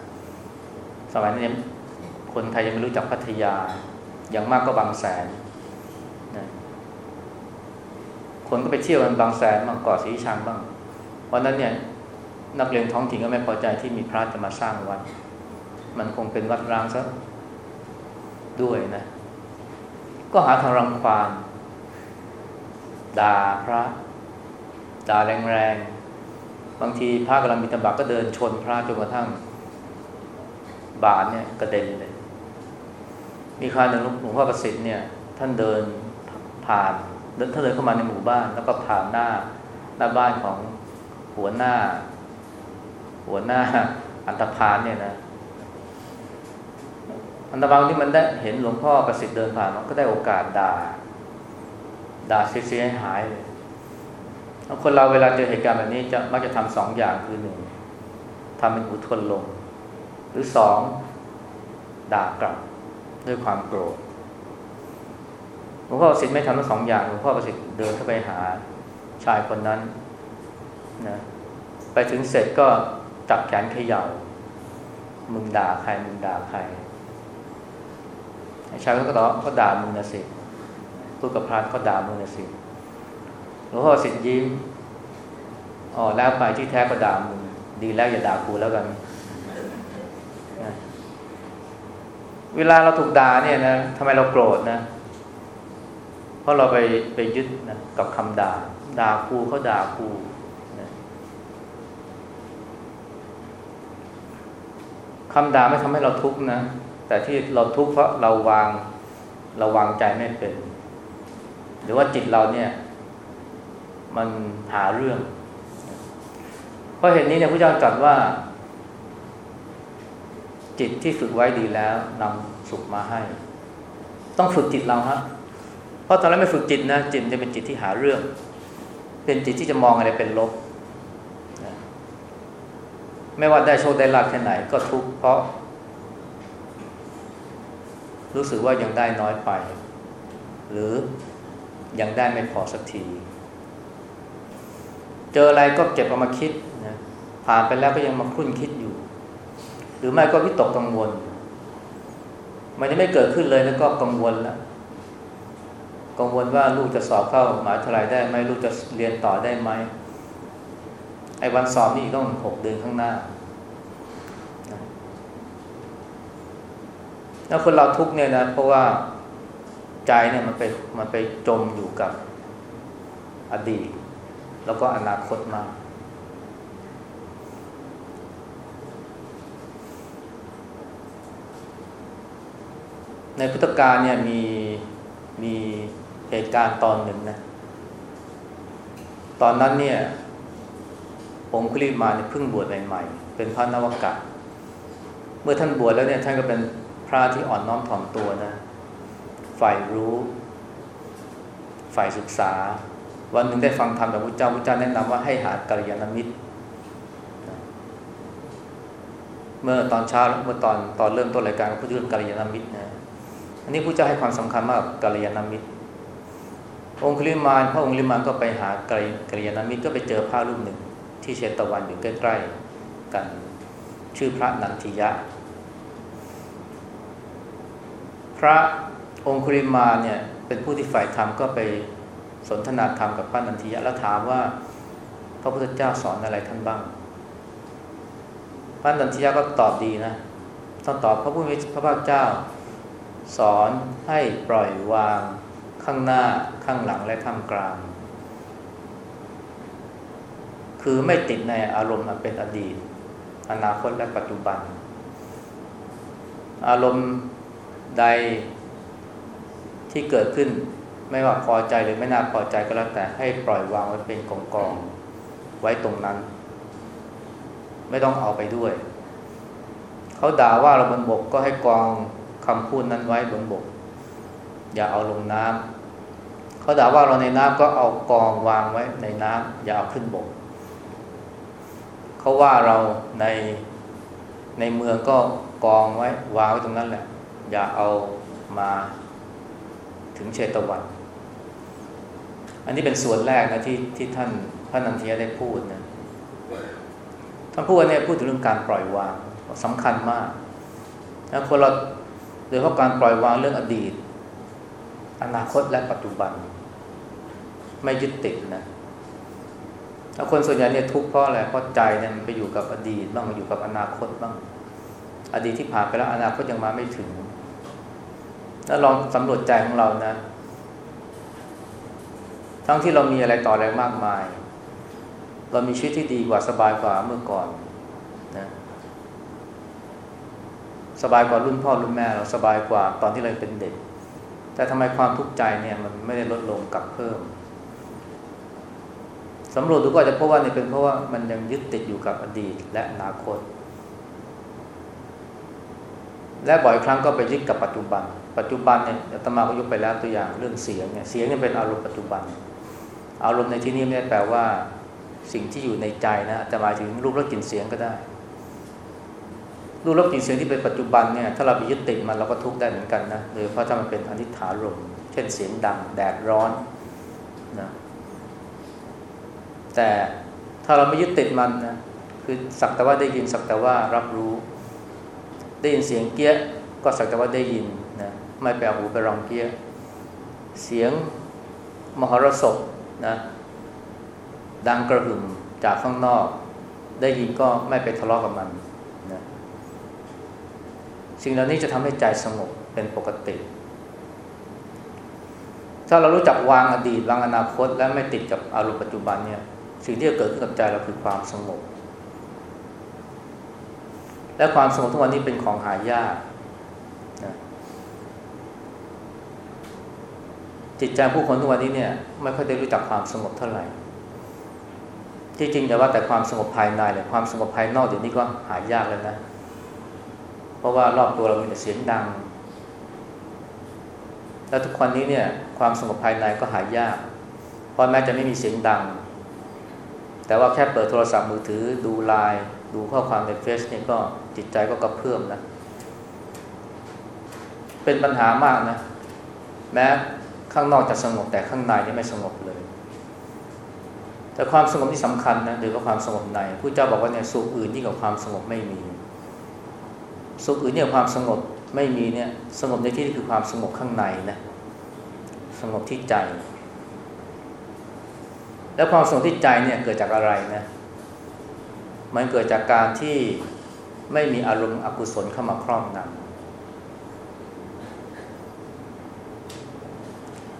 สมัยนั้นคนไทยยังไม่รู้จักพัทยา อย่างมากก็บางแสนนะคนก็ไปเที่ยวกันบางแสนบางเกาะสีชังบ้างวันนั้นเนี่ยนักเรียนท้องถิ่นก็ไม่พอใจที่มีพระจะมาสร้างวัด มันคงเป็นวัดร้างซะด้วยนะ ก็หาทางรังควานด่าพระด่าแรงๆ บางทีพระกำลังมีตบะก็เดินชนพระจนกระทั่ง บาทเนี่ยกระเด็นเลย มีคราวหนึ่งหลวงพ่อประสิทธิ์เนี่ยท่านเดินผ่านเดินท่านเดินเข้ามาในหมู่บ้าน แล้วก็ผ่านหน้าหน้าบ้านของหัวหน้า หัวหน้าอันตพานเนี่ยนะอันตพานที่มันได้เห็นหลวงพ่อประสิทธิ์เดินผ่านมันก็ได้โอกาสด่าด่าเสียหายเลยคนเราเวลาเจอเหตุการณ์แบบนี้จะมักจะทำสองอย่างคือหนึ่งทำเป็นอุทนลง หรือสองด่ากลับ ด้วยความโกรธหลวงพ่อประสิทธิ์ไม่ทำทั้งสองอย่างหลวงพ่อประสิทธิ์เดินเข้าไปหาชายคนนั้นนะไปถึงเสร็จก็จับแขนเขย่ามึงด่าใครมึงด่าใครชายก็ตอบก็ด่ามึงนะสิพูดกับพระก็ด่ามึงนะสิหลวงพ่อสิทธิ์ยิ้มอ๋อแล้วไปที่แท้ก็ด่ามึงดีแล้วอย่าด่ากูแล้วกันนะ เวลาเราถูกด่าเนี่ยนะทำไมเราโกรธนะ เพราะเราไปไปยึดนะกับคำด่า ด่ากูเขาด่ากูนะคำด่าไม่ทำให้เราทุกข์นะ แต่ที่เราทุกข์เพราะเราวางเราวางใจไม่เป็น หรือว่าจิตเราเนี่ย มันหาเรื่อง เพราะเห็นนี้เนี่ยพระเจ้าตรัสว่า จิตที่ฝึกไว้ดีแล้วนำสุขมาให้ ต้องฝึกจิตเราฮะเพราะตอนแรกไม่ฝึกจิตนะจิตจะเป็นจิตที่หาเรื่อง เป็นจิตที่จะมองอะไรเป็นลบไม่ว่าได้โชคได้ลาภแค่ไหนก็ทุกข์เพราะ รู้สึกว่ายังได้น้อยไป หรือยังได้ไม่พอสักที เจออะไรก็เก็บเอามาคิดนะผ่านไปแล้วก็ยังมาคุ้นคิดอยู่ หรือไม่ก็วิตกกังวล มันจะไม่เกิดขึ้นเลยแล้วก็กังวลล้วกังวลว่าลูกจะสอบเข้ามหาวิทยาลัยได้ไหมลูกจะเรียนต่อได้ไหมไอ้วันสอบนี่ต้องหกเดือนข้างหน้าแล้วคนเราทุกเนี่ยนะเพราะว่าใจเนี่ยมันไปมันไปจมอยู่กับอดีต แล้วก็อนาคตมาก ในพุทธกาลเนี่ยมีมีเหตุการณ์ตอนหนึ่งนะตอนนั้นเนี่ยองคุลิมาเนี่ยเพิ่งบวชใหม่ๆเป็นพระนวกะเมื่อท่านบวชแล้วเนี่ยท่านก็เป็นพระที่อ่อนน้อมถ่อมตัวนะฝ่ายรู้ ฝ่ายศึกษา วันหนึ่งได้ฟังธรรมจากพระเจ้าพระเจ้าแนะนำว่าให้หากัลยาณมิตร เมื่อตอนเช้าเมื่อตอนตอนเริ่มต้นรายการก็พูดเรื่องกัลยาณมิตรนะ อันนี้พระเจ้าให้ความสำคัญมากกัลยาณมิตร องคุลิมานพระองคุลิมานก็ไปหากัลยาณมิตรก็ไปเจอพระรูปหนึ่ง ที่เชตวันอยู่ใกล้ ๆ กันชื่อพระนันทิยะ พระองคุลิมาเนี่ยเป็นผู้ที่ฝ่ายธรรมก็ไปสนทนาธรรมกับพระนันทิยะแล้วถามว่า พระพุทธเจ้าสอนอะไรท่านบ้าง พระนันทิยะก็ตอบดีนะต้องตอบพระผู้มีพระภาคเจ้า สอนให้ปล่อยวางข้างหน้าข้างหลังและข้างกลาง คือไม่ติดในอารมณ์อันเป็นอดีต อนาคตและปัจจุบัน อารมณ์ใดที่เกิดขึ้นไม่ว่าพอใจหรือไม่น่าพอใจก็แล้วแต่ให้ปล่อยวางไว้เป็นกองกองไว้ตรงนั้น ไม่ต้องเอาไปด้วย เขาด่าว่าเราบนบกก็ให้กอง คำพูดนั้นไว้บนบก อย่าเอาลงน้ำเขาด่าว่าเราในน้ำก็เอากองวางไว้ในน้ำอย่าเอาขึ้นบก เขาว่าเราในในเมืองก็กองไว้วางไว้ตรงนั้นแหละ อย่าเอามาถึงเชตวัน อันนี้เป็นส่วนแรกนะที่ที่ท่านพระนันทียได้พูดนะท่านพูดเนี่ยพูดถึงเรื่องการปล่อยวางสำคัญมาก แล้วคนเรา โดยเฉพาะการปล่อยวางเรื่องอดีต อนาคตและปัจจุบัน ไม่ยึดติดนะแล้วคนส่วนใหญ่เนี่ยทุกข์เพราะอะไรเพราะใจเนี่ยมันไปอยู่กับอดีตบ้างมาอยู่กับอนาคตบ้าง อดีตที่ผ่านไปแล้วอนาคตยังมาไม่ถึงแล้วลองสำรวจใจของเรานะ ทั้งที่เรามีอะไรต่ออะไรมากมาย เรามีชีวิตที่ดีกว่าสบายกว่าเมื่อก่อนนะ สบายกว่ารุ่นพ่อรุ่นแม่เราสบายกว่าตอนที่เราเป็นเด็ก แต่ทำไมความทุกข์ใจเนี่ยมันไม่ได้ลดลงกลับเพิ่มสำรวจดูก็จะพบว่านี่เป็นเพราะว่ามันยังยึดติดอยู่กับอดีตและอนาคต และบ่อยครั้งก็ไปยึดกับปัจจุบัน ปัจจุบันเนี่ยอาตมาก็ยกไปแล้วตัวอย่างเรื่องเสียงเนี่ยเสียงเนี่ยเป็นอารมณ์ปัจจุบัน อารมณ์ในที่นี้ไม่ได้แปลว่า สิ่งที่อยู่ในใจนะจะหมายถึงรูปรสกลิ่นเสียงก็ได้ รูปรสกลิ่นเสียงที่เป็นปัจจุบันเนี่ยถ้าเราไปยึดติดมันเราก็ทุกข์ได้เหมือนกันนะโดยเพราะถ้ามันเป็นอนิจฐารมเช่นเสียงดังแดดร้อนนะแต่ถ้าเราไม่ยึดติดมันนะคือสักแต่ว่าได้ยินสักแต่ว่ารับรู้ ได้ยินเสียงเกี้ยก็สักแต่ว่าได้ยินนะไม่ไปเอาหูไปรองเกี้ยเสียงมหรสพนะดังกระหึ่มจากข้างนอก ได้ยินก็ไม่ไปทะเลาะกับมัน สิ่งเหล่านี้จะทำให้ใจสงบเป็นปกติ ถ้าเรารู้จักวางอดีตวางอนาคต และไม่ติดกับอารมณ์ปัจจุบันเนี่ยสิ่งที่จะเกิดขึ้นกับใจเราคือความสงบ และความสงบทุกวันนี้เป็นของหายากนะจิตใจผู้คนทุกวันนี้เนี่ยไม่ค่อยได้รู้จักความสงบเท่าไหร่ ที่จริงแต่ว่าแต่ความสงบภายในเลยความสงบภายนอกเดี๋ยวนี้ก็หายากแล้วนะ เพราะว่ารอบตัวเรามีแต่เสียงดัง แล้วทุกวันนี้เนี่ยความสงบภายในก็หายาก เพราะแม้จะไม่มีเสียงดัง แต่ว่าแค่เปิดโทรศัพท์มือถือดูไลน์ดูข้อความในเฟซเนี่ยก็จิตใจก็กระเพื่อมนะ เป็นปัญหามากนะ แม้ข้างนอกจะสงบแต่ข้างในนี่ไม่สงบเลย แต่ความสงบที่สำคัญนะหรือว่าความสงบในผู้เจ้าบอกว่าเนี่ยสุขอื่นที่กับความสงบไม่มี สุขอื่นเนี่ยความสงบไม่มีเนี่ยสงบในที่นี้คือความสงบข้างในนะสงบที่ใจ แล้วความสงบที่ใจเนี่ยเกิดจากอะไรนะมันเกิดจากการที่ไม่มีอารมณ์อกุศลเข้ามาครอบงำ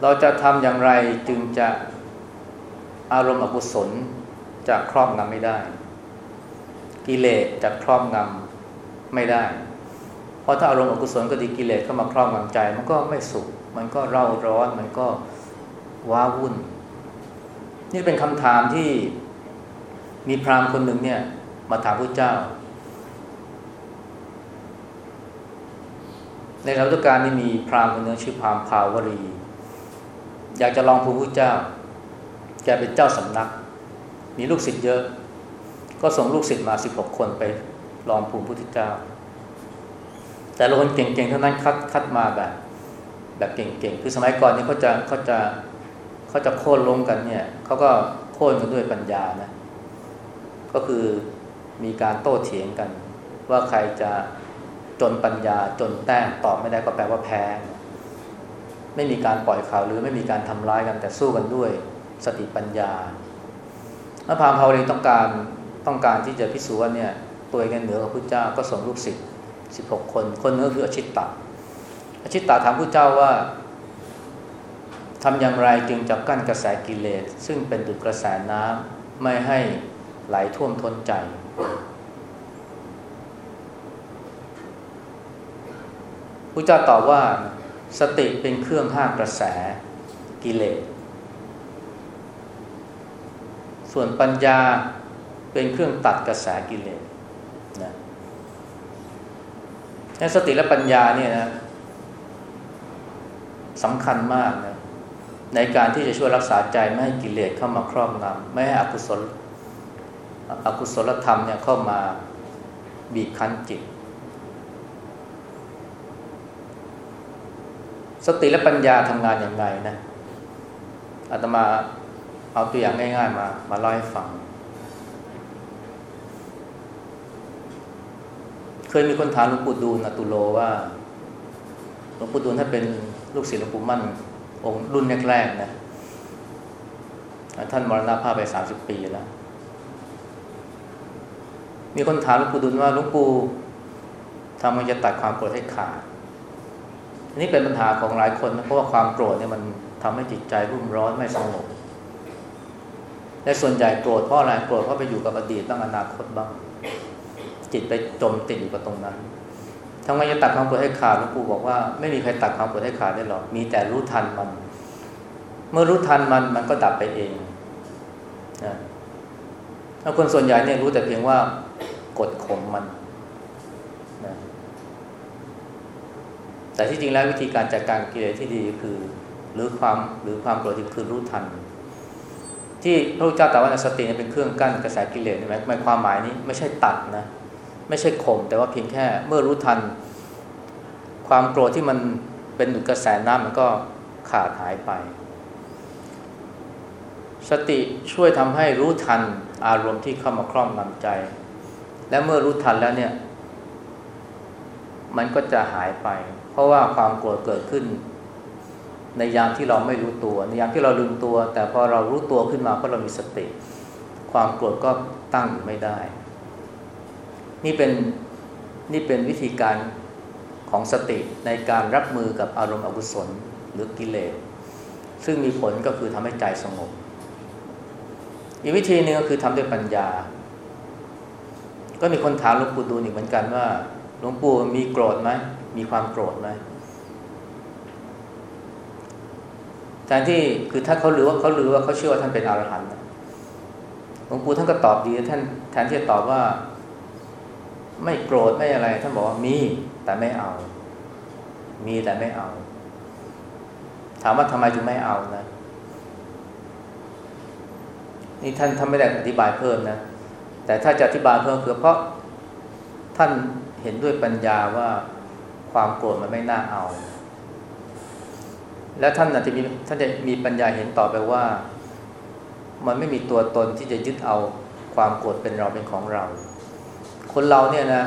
เราจะทำอย่างไรจึงจะอารมณ์อกุศลจะครอบงำไม่ได้ กิเลสจะครอบงำไม่ได้ ราะถ้าอารมณ์อกุศลก็ดีกิเลสเข้ามาครอบงำใจ มันก็ไม่สุข มันก็เร่าร้อน มันก็ว้าวุ่น นี่เป็นคำถามที่มีพราหมณ์คนหนึ่งเนี่ย มาถามพระเจ้า ในรัชกาลนี่มีพราหมณ์คนหนึ่งชื่อพราหมณ์ภาวรี อยากจะลองภูมิพระเจ้า แกเป็นเจ้าสำนัก มีลูกศิษย์เยอะ ก็ส่งลูกศิษย์มาสิบหกคนไปลองภูมิพุทธเจ้า แต่ละคนเก่งๆเท่านั้นคัดคัดมาแบบ แบบเก่งๆ คือสมัยก่อนนี่เขาจะเขาจะเขาจะโค่นลงกันเนี่ยเขาก็โค่นกันด้วยปัญญานะก็คือมีการโต้เถียงกัน ว่าใครจะจนปัญญาจนแต้มตอบไม่ได้ก็แปลว่าแพ้ ไม่มีการปล่อยข่าวหรือไม่มีการทำร้ายกันแต่สู้กันด้วยสติปัญญาพระพามพาวรีต้องการต้องการที่จะพิสูจน์ว่าเนี่ยตัวเองเหนือกว่าพระเจ้าก็ส่งลูกศิษย์ สิบหกคน คนนึงคืออชิตตะอชิตตะถามพระเจ้าว่าทำอย่างไรจึงจะกั้นกระแสกิเลส ซึ่งเป็นดุจกระแสน้ำไม่ให้ไหลท่วมท้นใจ พระเจ้าตอบว่าสติเป็นเครื่องห้ามกระแสกิเลส ส่วนปัญญาเป็นเครื่องตัดกระแสกิเลสนะ สติและปัญญาเนี่ยนะสำคัญมากนะในการที่จะช่วยรักษาใจไม่ให้กิเลสเข้ามาครอบงำไม่ให้อกุศล อกุศลธรรมเนี่ยเข้ามาบีบคั้นจิต สติและปัญญาทำงานอย่างไรนะอาตมาเอาตัวอย่างง่าย ๆ มามาเล่าให้ฟัง เคยมีคนถามหลวงปู่ดูลอตุโลว่าหลวงปู่ดูลถ้าเป็นลูกศิษย์หลวงปู่มั่นองค์รุ่นแรกๆนะท่านมรณภาพไปสามสิบปีแล้ว มีคนถามหลวงปู่ดุลว่าหลวงปู่ทำไมจะตัดความโกรธให้ขาดนนี้เป็นปัญหาของหลายคนนะเพราะว่าความโกรธเนี่ยมันทำให้จิตใจรุ่มร้อนไม่สงบและส่วนใหญ่โกรธเพราะอะไรโกรธเพราะไปอยู่กับอดีตบ้างอนาคตบ้าง จิตไปจมติดอยู่กับตรงนั้นทำไมจะตัดความโกรธให้ขาดหลวงปู่บอกว่าไม่มีใครตัดความโกรธให้ขาดได้หรอก มีแต่รู้ทันมัน เมื่อรู้ทันมันมันก็ดับไปเองนะถ้าคนส่วนใหญ่เนี่ยรู้แต่เพียงว่ากดข่มมันนะแต่ที่จริงแล้ววิธีการจัดการกิเลสที่ดีคือ หรือความหรือความโกรธที่คือรู้ทัน ที่พระพุทธเจ้าตรัสว่าสติเป็นเครื่องกั้นกระแสกิเลสใช่ไหมหมายความหมายนี้ไม่ใช่ตัดนะ ไม่ใช่ข่มแต่ว่าเพียงแค่เมื่อรู้ทัน ความโกรธที่มันเป็นหนุนกระแสน้ำมันก็ขาดหายไป สติช่วยทำให้รู้ทันอารมณ์ที่เข้ามาครอบงำใจ และเมื่อรู้ทันแล้วเนี่ย มันก็จะหายไป เพราะว่าความโกรธเกิดขึ้น ในยามที่เราไม่รู้ตัว ในยามที่เราลืมตัว แต่พอเรารู้ตัวขึ้นมาเพราะเรามีสติ ความโกรธก็ตั้งอยู่ไม่ได้ นี่เป็นนี่เป็นวิธีการของสติในการรับมือกับอารมณ์อกุศลหรือกิเลสซึ่งมีผลก็คือทำให้ใจสงบ อีกวิธีหนึ่งก็คือทำด้วยปัญญา ก็มีคนถามหลวงปู่ดูลอีกเหมือนกันว่าหลวงปู่มีโกรธไหมมีความโกรธไหมแทนที่คือถ้าเขาหรือว่าเขาหรือว่าเขาเชื่อว่าท่านเป็นอรหันต์หลวงปู่ท่านก็ตอบดีท่านแทนที่จะตอบว่า ไม่โกรธไม่อะไร ท่านบอกว่ามีแต่ไม่เอา มีแต่ไม่เอา ถามว่าทำไมถึงไม่เอานะ นี่ท่านท่านไม่ได้อธิบายเพิ่มนะ แต่ถ้าจะอธิบายเพิ่มคือเพราะท่านเห็นด้วยปัญญาว่าความโกรธมันไม่น่าเอา แล้วท่านอาจจะมีท่านจะมีปัญญาเห็นต่อไปว่า มันไม่มีตัวตนที่จะยึดเอาความโกรธเป็นเราเป็นของเรา คนเราเนี่ยนะ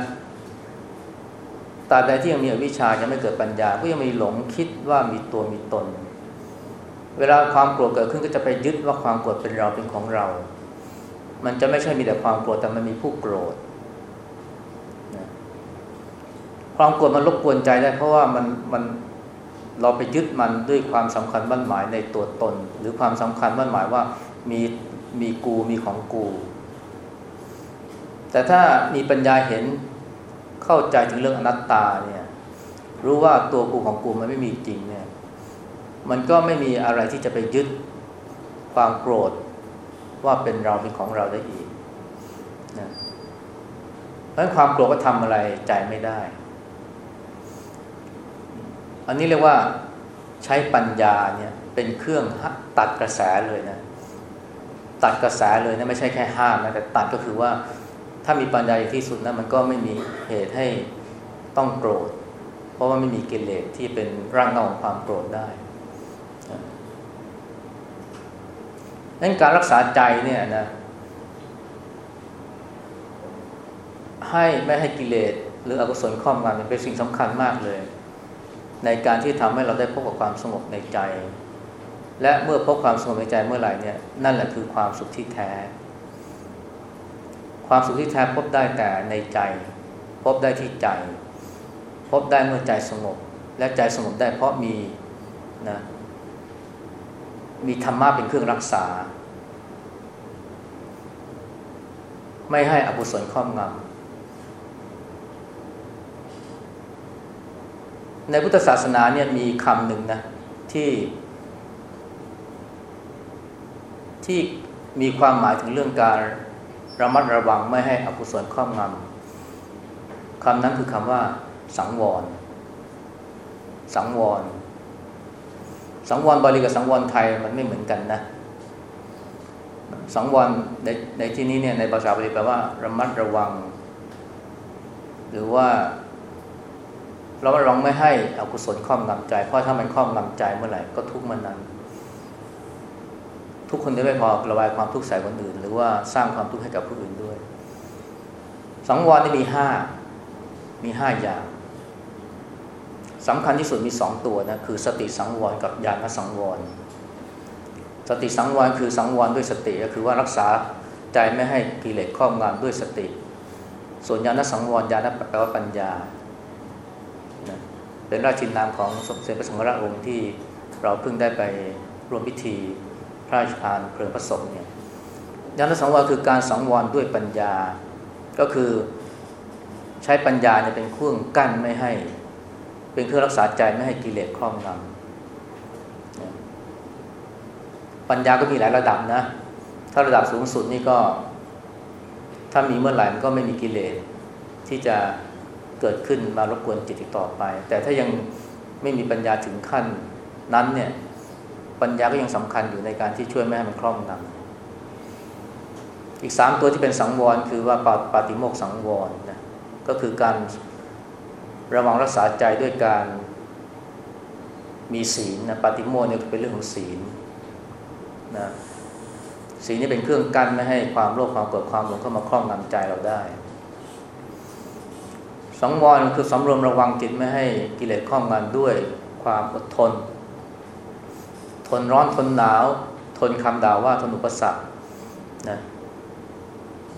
ตราบใดที่ยังมีอวิชชายังไม่เกิดปัญญา ก็ยังมีหลงคิดว่ามีตัวมีตน เวลาความโกรธเกิดขึ้นก็จะไปยึดว่าความโกรธเป็นเราเป็นของเรา มันจะไม่ใช่มีแต่ความโกรธแต่มันมีผู้โกรธความโกรธมันรบกวนใจได้ เพราะว่ามันมันเราไปยึดมันด้วยความสำคัญมั่นหมายในตัวตน หรือความสำคัญมั่นหมายว่ามีมีกูมีของกู แต่ถ้ามีปัญญาเห็นเข้าใจถึงเรื่องอนัตตาเนี่ยรู้ว่าตัวกูของกูมันไม่มีจริงเนี่ยมันก็ไม่มีอะไรที่จะไปยึดความโกรธว่าเป็นเราเป็นของเราได้อีกนะเพราะฉะนั้นความโกรธก็ทำอะไรใจไม่ได้ อันนี้เรียกว่าใช้ปัญญาเนี่ยเป็นเครื่องตัดกระแสเลยนะ ตัดกระแสเลยนะไม่ใช่แค่ห้ามนะแต่ตัดก็คือว่า ถ้ามีปัญญาอย่างที่สุดนะมันก็ไม่มีเหตุให้ต้องโกรธ เพราะว่าไม่มีกิเลสที่เป็นร่างเงาของความโกรธได้นั้นการรักษาใจเนี่ยนะ ให้ไม่ให้กิเลสหรืออกุศลครอบงำเป็นสิ่งสำคัญมากเลย ในการที่ทำให้เราได้พบกับความสงบในใจ และเมื่อพบความสงบในใจเมื่อไหร่เนี่ยนั่นแหละคือความสุขที่แท้ ความสุขที่แท้พบได้แต่ในใจ พบได้ที่ใจ พบได้เมื่อใจสงบ และใจสงบได้เพราะมีนะมีธรรมะเป็นเครื่องรักษา ไม่ให้อกุศลครอบงำในพุทธศาสนาเนี่ยมีคำหนึ่งนะที่ ที่มีความหมายถึงเรื่องการ ระมัดระวังไม่ให้อกุศลครอบงำคำนั้นคือคำว่า สังวร สังวร สังวรบาลีกับสังวรไทยมันไม่เหมือนกันนะสังวรในในที่นี้เนี่ยในภาษาบาลีแปลว่า ระมัดระวัง หรือว่าเราระวังไม่ให้อกุศลครอบงำใจ เพราะถ้ามันครอบงำใจเมื่อไหร่ก็ทุกข์มันนั้น ทุกคนจะไม่พอระบายความทุกข์ใส่คนอื่น หรือว่าสร้างความทุกข์ให้กับผู้อื่นด้วย สังวรนี่มีห้ามีห้าอย่างสำคัญที่สุดมีสองตัวนะคือสติสังวรกับญาณสังวร สติสังวรคือสังวรด้วยสติก็คือว่ารักษาใจไม่ให้กิเลสครอบงำด้วยสติ ส่วนญาณสังวรญาณแปลว่าปัญญาเป็นราชินนามของสมเด็จพระสังฆราชองค์ที่เราเพิ่งได้ไปร่วมพิธี พระราชทานเพลิงพระศพเนี่ยญาณสังวรคือการสังวรด้วยปัญญา ก็คือใช้ปัญญาเนี่ยเป็นเครื่องกั้นไม่ให้ เป็นเครื่องรักษาใจไม่ให้กิเลสครอบงำปัญญาก็มีหลายระดับนะ ถ้าระดับสูงสุดนี่ก็ ถ้ามีเมื่อไหร่มันก็ไม่มีกิเลสที่จะเกิดขึ้นมารบกวนจิตอีกต่อไป แต่ถ้ายังไม่มีปัญญาถึงขั้นนั้นเนี่ย ปัญญาก็ยังสำคัญอยู่ในการที่ช่วยไม่ให้มันครอบงำอีกสามตัวที่เป็นสังวรคือว่าปาติโมกสังวรนะก็คือการระวังรักษาใจด้วยการมีศีลนะปาติโมกเนี่ยเป็นเรื่องของศีลนะศีลนี่เป็นเครื่องกั้นไม่ให้ความโลภความโกรธความหลงเข้ามาครอบงำใจเราได้สังวรคือสำรวมระวังจิตไม่ให้กิเลสครอบงำด้วยความอดทน ทนร้อนทนหนาว ทนคำด่าว่าทนอุปสรรคนะ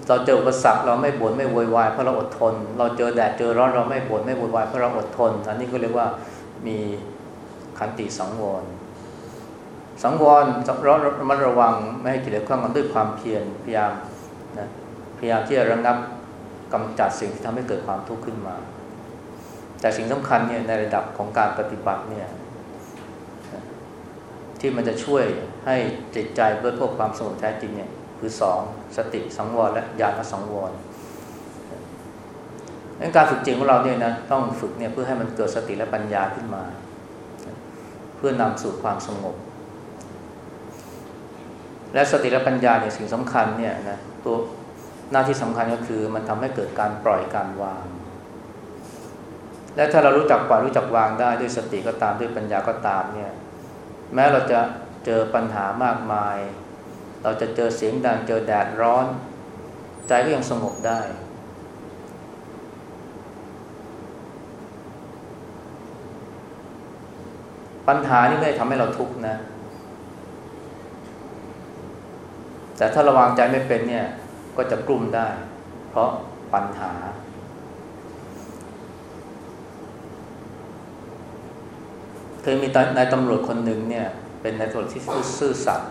เราเจออุปสรรคเราไม่บ่นไม่โวยวายเพราะเราอดทน เราเจอแดดเจอร้อนเราไม่บ่นไม่โวยวายเพราะเราอดทน อันนี้ก็เรียกว่ามีขันติสังวรสังวรร้อนมันระวังไม่ให้กิเลสครอบงำด้วยความเพียรพยายามนะพยายามที่จะระงับกำจัดสิ่งที่ทำให้เกิดความทุกข์ขึ้นมา แต่สิ่งสำคัญเนี่ยในระดับของการปฏิบัติเนี่ย ที่มันจะช่วยให้จิตใจเพื่อพวกความสงบแท้จริงเนี่ยคือสองสติสังวรและญาณสังวรดังการฝึกจริงของเราเนี่ยนะต้องฝึกเนี่ยเพื่อให้มันเกิดสติและปัญญาขึ้นมา เพื่อนำสู่ความสงบ และสติและปัญญาเนี่ยสิ่งสำคัญเนี่ยนะตัวหน้าที่สำคัญก็คือมันทำให้เกิดการปล่อยการวาง และถ้าเรารู้จักปล่อยรู้จักวางได้ด้วยสติก็ตามด้วยปัญญาก็ตามเนี่ย แม้เราจะเจอปัญหามากมาย เราจะเจอเสียงดังเจอแดดร้อน ใจก็ยังสงบได้ ปัญหานี่ไม่ได้ทำให้เราทุกข์นะ แต่ถ้าระวังใจไม่เป็นเนี่ย ก็จะกลุ่มได้ เพราะปัญหา เคยมีนายตำรวจคนหนึ่งเนี่ย เป็นนายตำรวจที่ซื่อสัตย์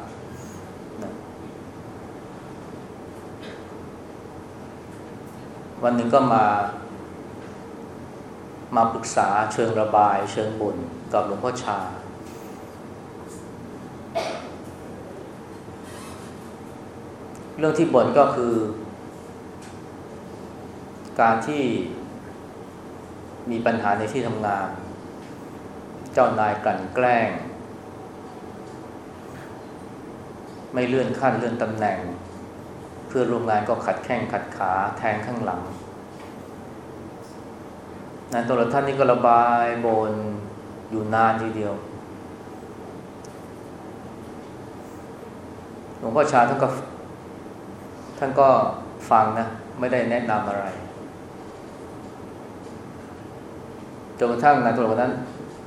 วันหนึ่งก็มามาปรึกษาเชิงระบาย เชิงบุญกับหลวงพ่อชา เรื่องที่บ่นก็คือ การที่มีปัญหาในที่ทำงาน เจ้านายกลั่นแกล้ง ไม่เลื่อนขั้นเลื่อนตำแหน่ง เพื่อร่วมงานก็ขัดแข้งขัดขาแทงข้างหลังนายตำรวจท่านนี้ก็ระบายบนอยู่นานทีเดียวหลวงพ่อชาท่านก็ท่านก็ฟังนะ ไม่ได้แนะนำอะไรจนกระทั่งนายตำรวจนั้น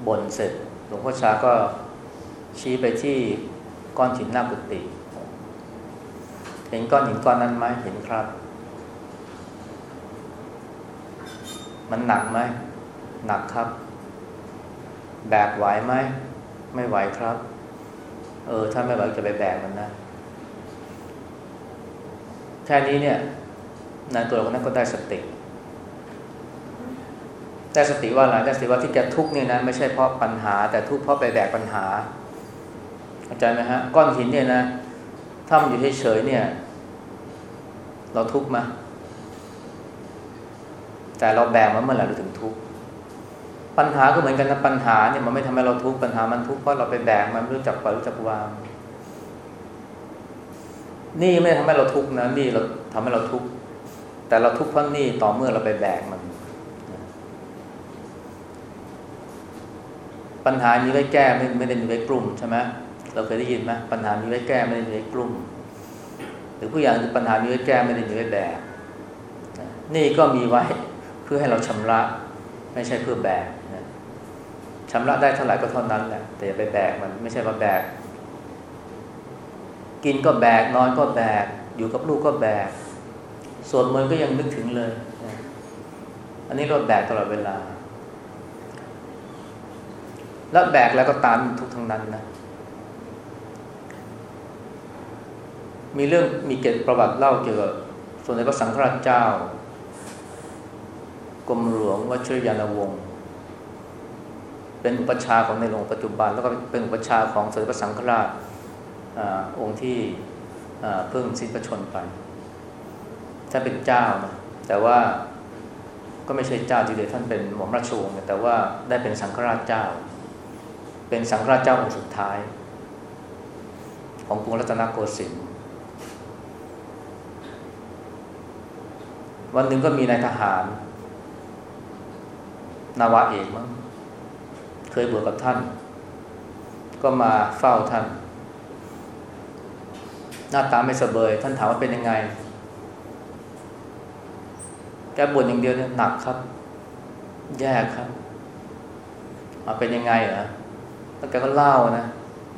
บ่นเสร็จ หลวงพ่อชาก็ชี้ไปที่ก้อนหินหน้ากุฏิเห็นก้อนหินก้อนนั้นไหมเห็นครับ มันหนักไหมหนักครับ แบกไหวไหมไม่ไหวครับ เออ ถ้าไม่ไหวจะไปแบกมันนะแค่นี้เนี่ยนายตัวคนนั้นก็ได้สติ ได้สติว่าอะไรได้สติว่าที่แกทุกเนี่ยนะไม่ใช่เพราะปัญหา แต่ทุกเพราะไปแบกปัญหาเข้าใจไหมฮะก้อนหินเนี่ยนะถ้ามันอยู่เฉยๆเนี่ย เราทุกข์มาแต่เราแบกมันเมื่อไหร่เราถึงทุกข์ปัญหาก็เหมือนกันนะปัญหาเนี่ยมันไม่ทำให้เราทุกข์ปัญหามันทุกข์เพราะเราไปแบกมันไม่รู้จักปล่อยรู้จักวางนี่ไม่ทำให้เราทุกข์นะนี่เราทำให้เราทุกข์แต่เราทุกข์เพราะนี่ต่อเมื่อเราไปแบกมัน ปัญหามีไว้แก้ไม่ไม่ได้มีไว้กลุ่มใช่ไหมเราเคยได้ยินไหมปัญหามีไว้แก้ไม่ได้มีไว้กลุ่ม หรือผู้อย่างปัญหามีไว้แก้ไม่ได้มีไว้แบกนี่ก็มีไว้เพื่อให้เราชำระไม่ใช่เพื่อแบกชำระได้เท่าไหร่ก็เท่านั้นแหละแต่อย่าไปแบกมันไม่ใช่มาแบก กินก็แบกนอนก็แบก อยู่กับลูกก็แบกสวดมนต์ก็ยังนึกถึงเลย อันนี้เราแบกตลอดเวลา แล้วแบกแล้วก็ตามทุกทั้งนั้นนะ มีเรื่องมีเกตประวัติเล่าเกี่ยวกับส่วนในพระสังฆราชเจ้ากรมหลวงวชิรยานวงศ์เป็นอุปชาของในหลวงปัจจุบัน แล้วก็เป็นอุปชาของสมเด็จพระสังฆราชอองค์ที่เพิ่งสิ้นพระชนไปท่านเป็นเจ้านะแต่ว่าก็ไม่ใช่เจ้าทีเดียวท่านเป็นหม่อมราชวงศ์แต่ว่าได้เป็นสังฆราชเจ้า เป็นสังฆราชเจ้าองค์สุดท้าย ของกรุงรัตนโกสินทร์วันหนึ่งก็มีนายทหาร นาวาเอกมั้งเคยบวชกับท่าน ก็มาเฝ้าท่าน หน้าตาไม่สเบย ท่านถามว่าเป็นยังไง แกบวชอย่างเดียวเนี่ยหนักครับ แย่ครับ มาเป็นยังไงเหรอ แล้วแกก็เล่านะ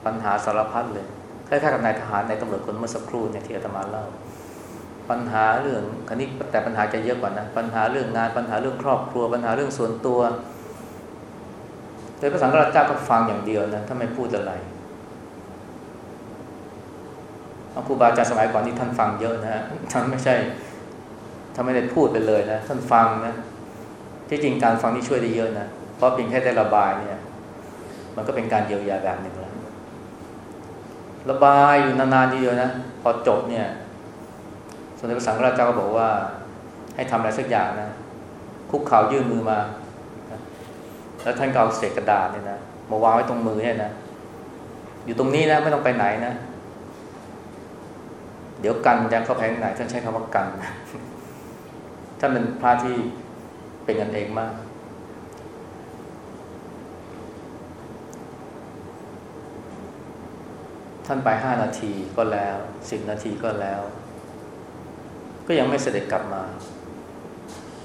ปัญหาสารพัดเลยคล้ายๆกับนายทหารในตำรวจคนเมื่อสักครู่เนี่ยที่อาตมาเล่า ปัญหาเรื่องคันนี้แต่ปัญหาจะเยอะกว่านะปัญหาเรื่องงานปัญหาเรื่องครอบครัว ปัญหาเรื่องส่วนตัวโดยพระสังฆราชเจ้าก็ฟังอย่างเดียวนะถ้าไม่พูดอะไรครูบาอาจารย์สมัยก่อนนี่ท่านฟังเยอะนะฮะท่านไม่ใช่ท่านไม่ได้พูดไปเลยนะท่านฟังนะที่จริงการฟังนี่ช่วยได้เยอะนะเพราะเพียงแค่ได้ระบายเนี่ย มันก็เป็นการเยียวยาแบบหนึ่งแล้วระบายอยู่นานๆเยอะๆนะ พอจบเนี่ย สมเด็จพระสังฆราชเจ้าก็บอกว่า ให้ทำอะไรสักอย่างนะคุกเข่ายื่นมือมา แล้วท่านก็เอาเศษกระดาษเนี่ยนะมาวางไว้ตรงมือเนี่ยนะอยู่ตรงนี้นะไม่ต้องไปไหนนะ เดี๋ยวกันจะเข้าไปข้างในท่านใช้คำว่ากันท่านเป็นพระที่เป็นกันเองมาก ท่านไปห้านาทีก็แล้วสิบนาทีก็แล้ว ก็ยังไม่เสด็จกลับมา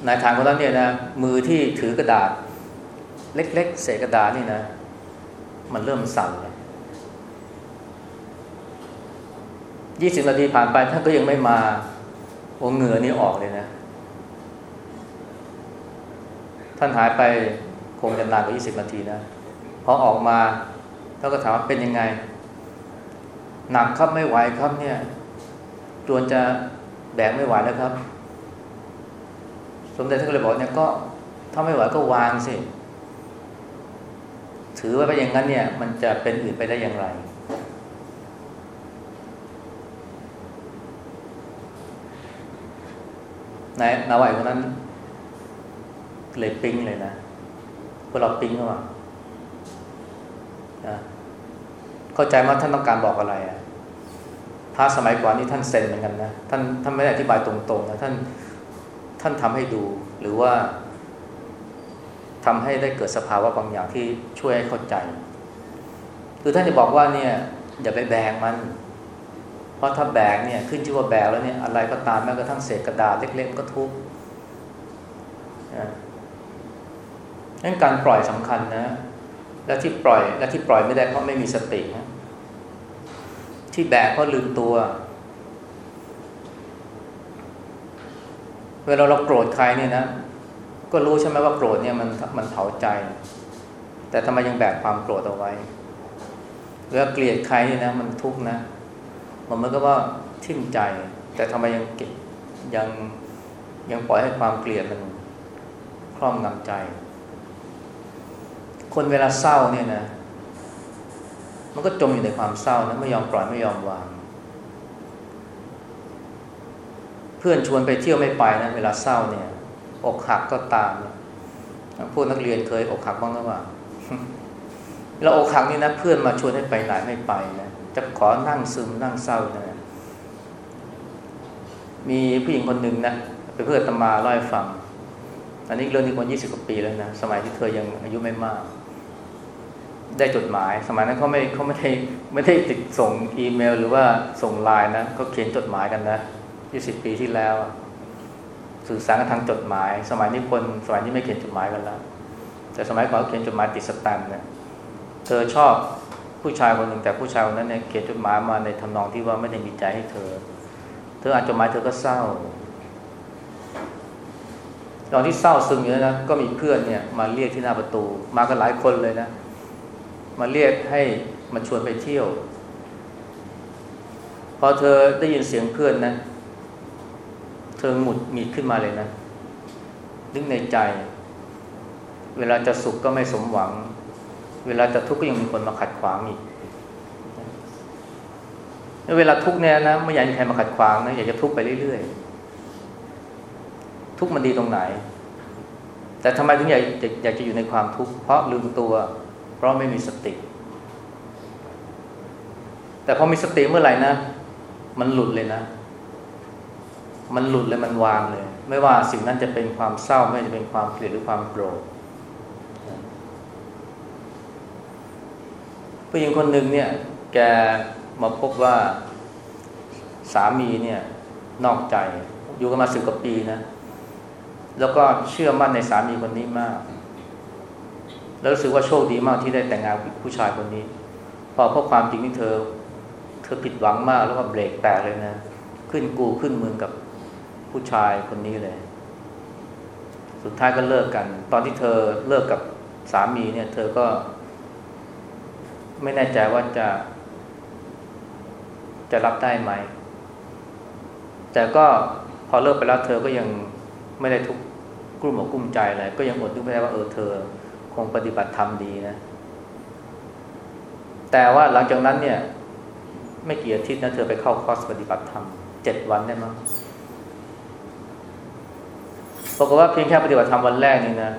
นายทางคนนั้นเนี่ยนะมือที่ถือกระดาษ เล็กๆเศษกระดาษนี่นะ มันเริ่มสั่นเลยยี่สิบนาทีผ่านไปท่านก็ยังไม่มาโอ้เหงื่อนี่ออกเลยนะ ท่านหายไปคงจะนานกว่ายี่สิบนาทีนะพอออกมาท่านก็ถามว่าเป็นยังไง หนักครับไม่ไหวครับเนี่ยจวนจะแบกไม่ไหวแล้วครับ สมเด็จท่านก็เลยบอกเนี่ยก็ถ้าไม่ไหวก็วางสิ ถือว่าไปอย่างนั้นเนี่ย มันจะเป็นอื่นไปได้อย่างไร นายนาวัยคนนั้นเลยปิ้งเลยนะพวกเราปิ้งเข้ามา เข้าใจว่าท่านต้องการบอกอะไรอะพระสมัยก่อนนี่ท่านเซนเหมือนกันนะท่านท่านไม่ได้อธิบายตรงๆนะท่านท่านทำให้ดูหรือว่าทำให้ได้เกิดสภาวะบางอย่างที่ช่วยให้เข้าใจ คือท่านจะบอกว่าเนี่ย อย่าไปแบกมัน เพราะถ้าแบกเนี่ยขึ้นชื่อว่าแบกแล้วเนี่ยอะไรก็ตามแม้กระทั่งเศษกระดาษเล็กๆก็ทุกข์นั้นการปล่อยสำคัญนะ และที่ปล่อยและที่ปล่อยไม่ได้เพราะไม่มีสตินะ ที่แบกเพราะลืมตัว เวลาเราโกรธใครเนี่ยนะ ก็รู้ใช่ไหมว่าโกรธเนี่ยมันมันเผาใจ แต่ทำไมยังแบกความโกรธเอาไว้เวลาเกลียดใครเนี่ยนะมันทุกข์นะ มันหมันก็ว่าทิ่มใจ แต่ทำไมยังเก็บยังยังปล่อยให้ความเกลียดมันครอบงำใจ คนเวลาเศร้าเนี่ยนะ มันก็จมอยู่ในความเศร้านะไม่ยอมปล่อยไม่ยอมวาง เพื่อนชวนไปเที่ยวไม่ไปนะเวลาเศร้าเนี่ย อกหักก็ตามพวกนักเรียนเคยอกหักบ้างหรือเปล่าเราอกหักนี่นะเพื่อนมาชวนให้ไปไหนไม่ไปนะจะขอนั่งซึมนั่งเศร้านะมีผู้หญิงคนหนึ่งนะเป็นเพื่อนตมาเล่าให้ฟัง อันนี้เรื่องนี้คนยี่สิบกว่าปีแล้วนะ สมัยที่เธอยังอายุไม่มาก ได้จดหมาย สมัยนั้นเขาไม่เขาไม่ได้ไม่ได้ติดส่งอีเมล หรือว่าส่งไลน์นะเขาเขียนจดหมายกันนะยี่สิบปีที่แล้วสื่อสารกันทางจดหมาย สมัยนี้คนสมัยนี้ไม่เขียนจดหมายกันแล้ว แต่สมัยก่อนเขียนจดหมายติดสแตมป์เนี่ยเธอชอบผู้ชายคนหนึ่งแต่ผู้ชายคนนั้นเนี่ยเขียนจดหมายมาในทำนองที่ว่าไม่ได้มีใจให้เธอ เธออ่านจดหมายเธอก็เศร้าตอนที่เศร้าซึมอยู่นะก็มีเพื่อนเนี่ยมาเรียกที่หน้าประตู มากันหลายคนเลยนะ มาเรียกให้มาชวนไปเที่ยว พอเธอได้ยินเสียงเพื่อนนะ เธอหมุดหงิดขึ้นมาเลยนะ นึกในใจ เวลาจะสุขก็ไม่สมหวัง เวลาจะทุกข์ก็ยังมีคนมาขัดขวางอีกเวลาทุกข์เนี่ยนะไม่อยากให้ใครมาขัดขวางนะอยากจะทุกข์ไปเรื่อยๆทุกข์มันดีตรงไหน แต่ทำไมถึงอยากอยากจะอยู่ในความทุกข์เพราะลืมตัว เพราะไม่มีสติ แต่พอมีสติเมื่อไหร่นะ มันหลุดเลยนะ มันหลุดเลยมันวางเลย ไม่ว่าสิ่งนั้นจะเป็นความเศร้าไม่ว่าจะเป็นความเกลียดหรือความโกรธผู้หญิงคนหนึ่งเนี่ย แกมาพบว่าสามีเนี่ย นอกใจ อยู่กันมาสิบกว่าปีนะ แล้วก็เชื่อมั่นในสามีคนนี้มาก แล้วรู้สึกว่าโชคดีมากที่ได้แต่งงานกับผู้ชายคนนี้ พอพบความจริงที่เธอ เธอผิดหวังมากแล้วก็เบรกแตกเลยนะ ขึ้นกูขึ้นมือกับผู้ชายคนนี้เลย สุดท้ายก็เลิกกัน ตอนที่เธอเลิกกับสามีเนี่ย เธอก็ ไม่แน่ใจว่าจะ จะรับได้ไหม แต่ก็พอเลิกไปแล้วเธอก็ยังไม่ได้ทุกข์กลุ้มอกกลุ้มใจอะไรก็ยังอดนึกไม่ได้ว่าเออเธอ คงปฏิบัติธรรมดีนะ แต่ว่าหลังจากนั้นเนี่ย ไม่กี่อาทิตย์นะเธอไปเข้าคอร์สปฏิบัติธรรมเจ็ดวันได้มั้งปรากฏว่าเพียงแค่ปฏิบัติธรรมวันแรกนี่นะ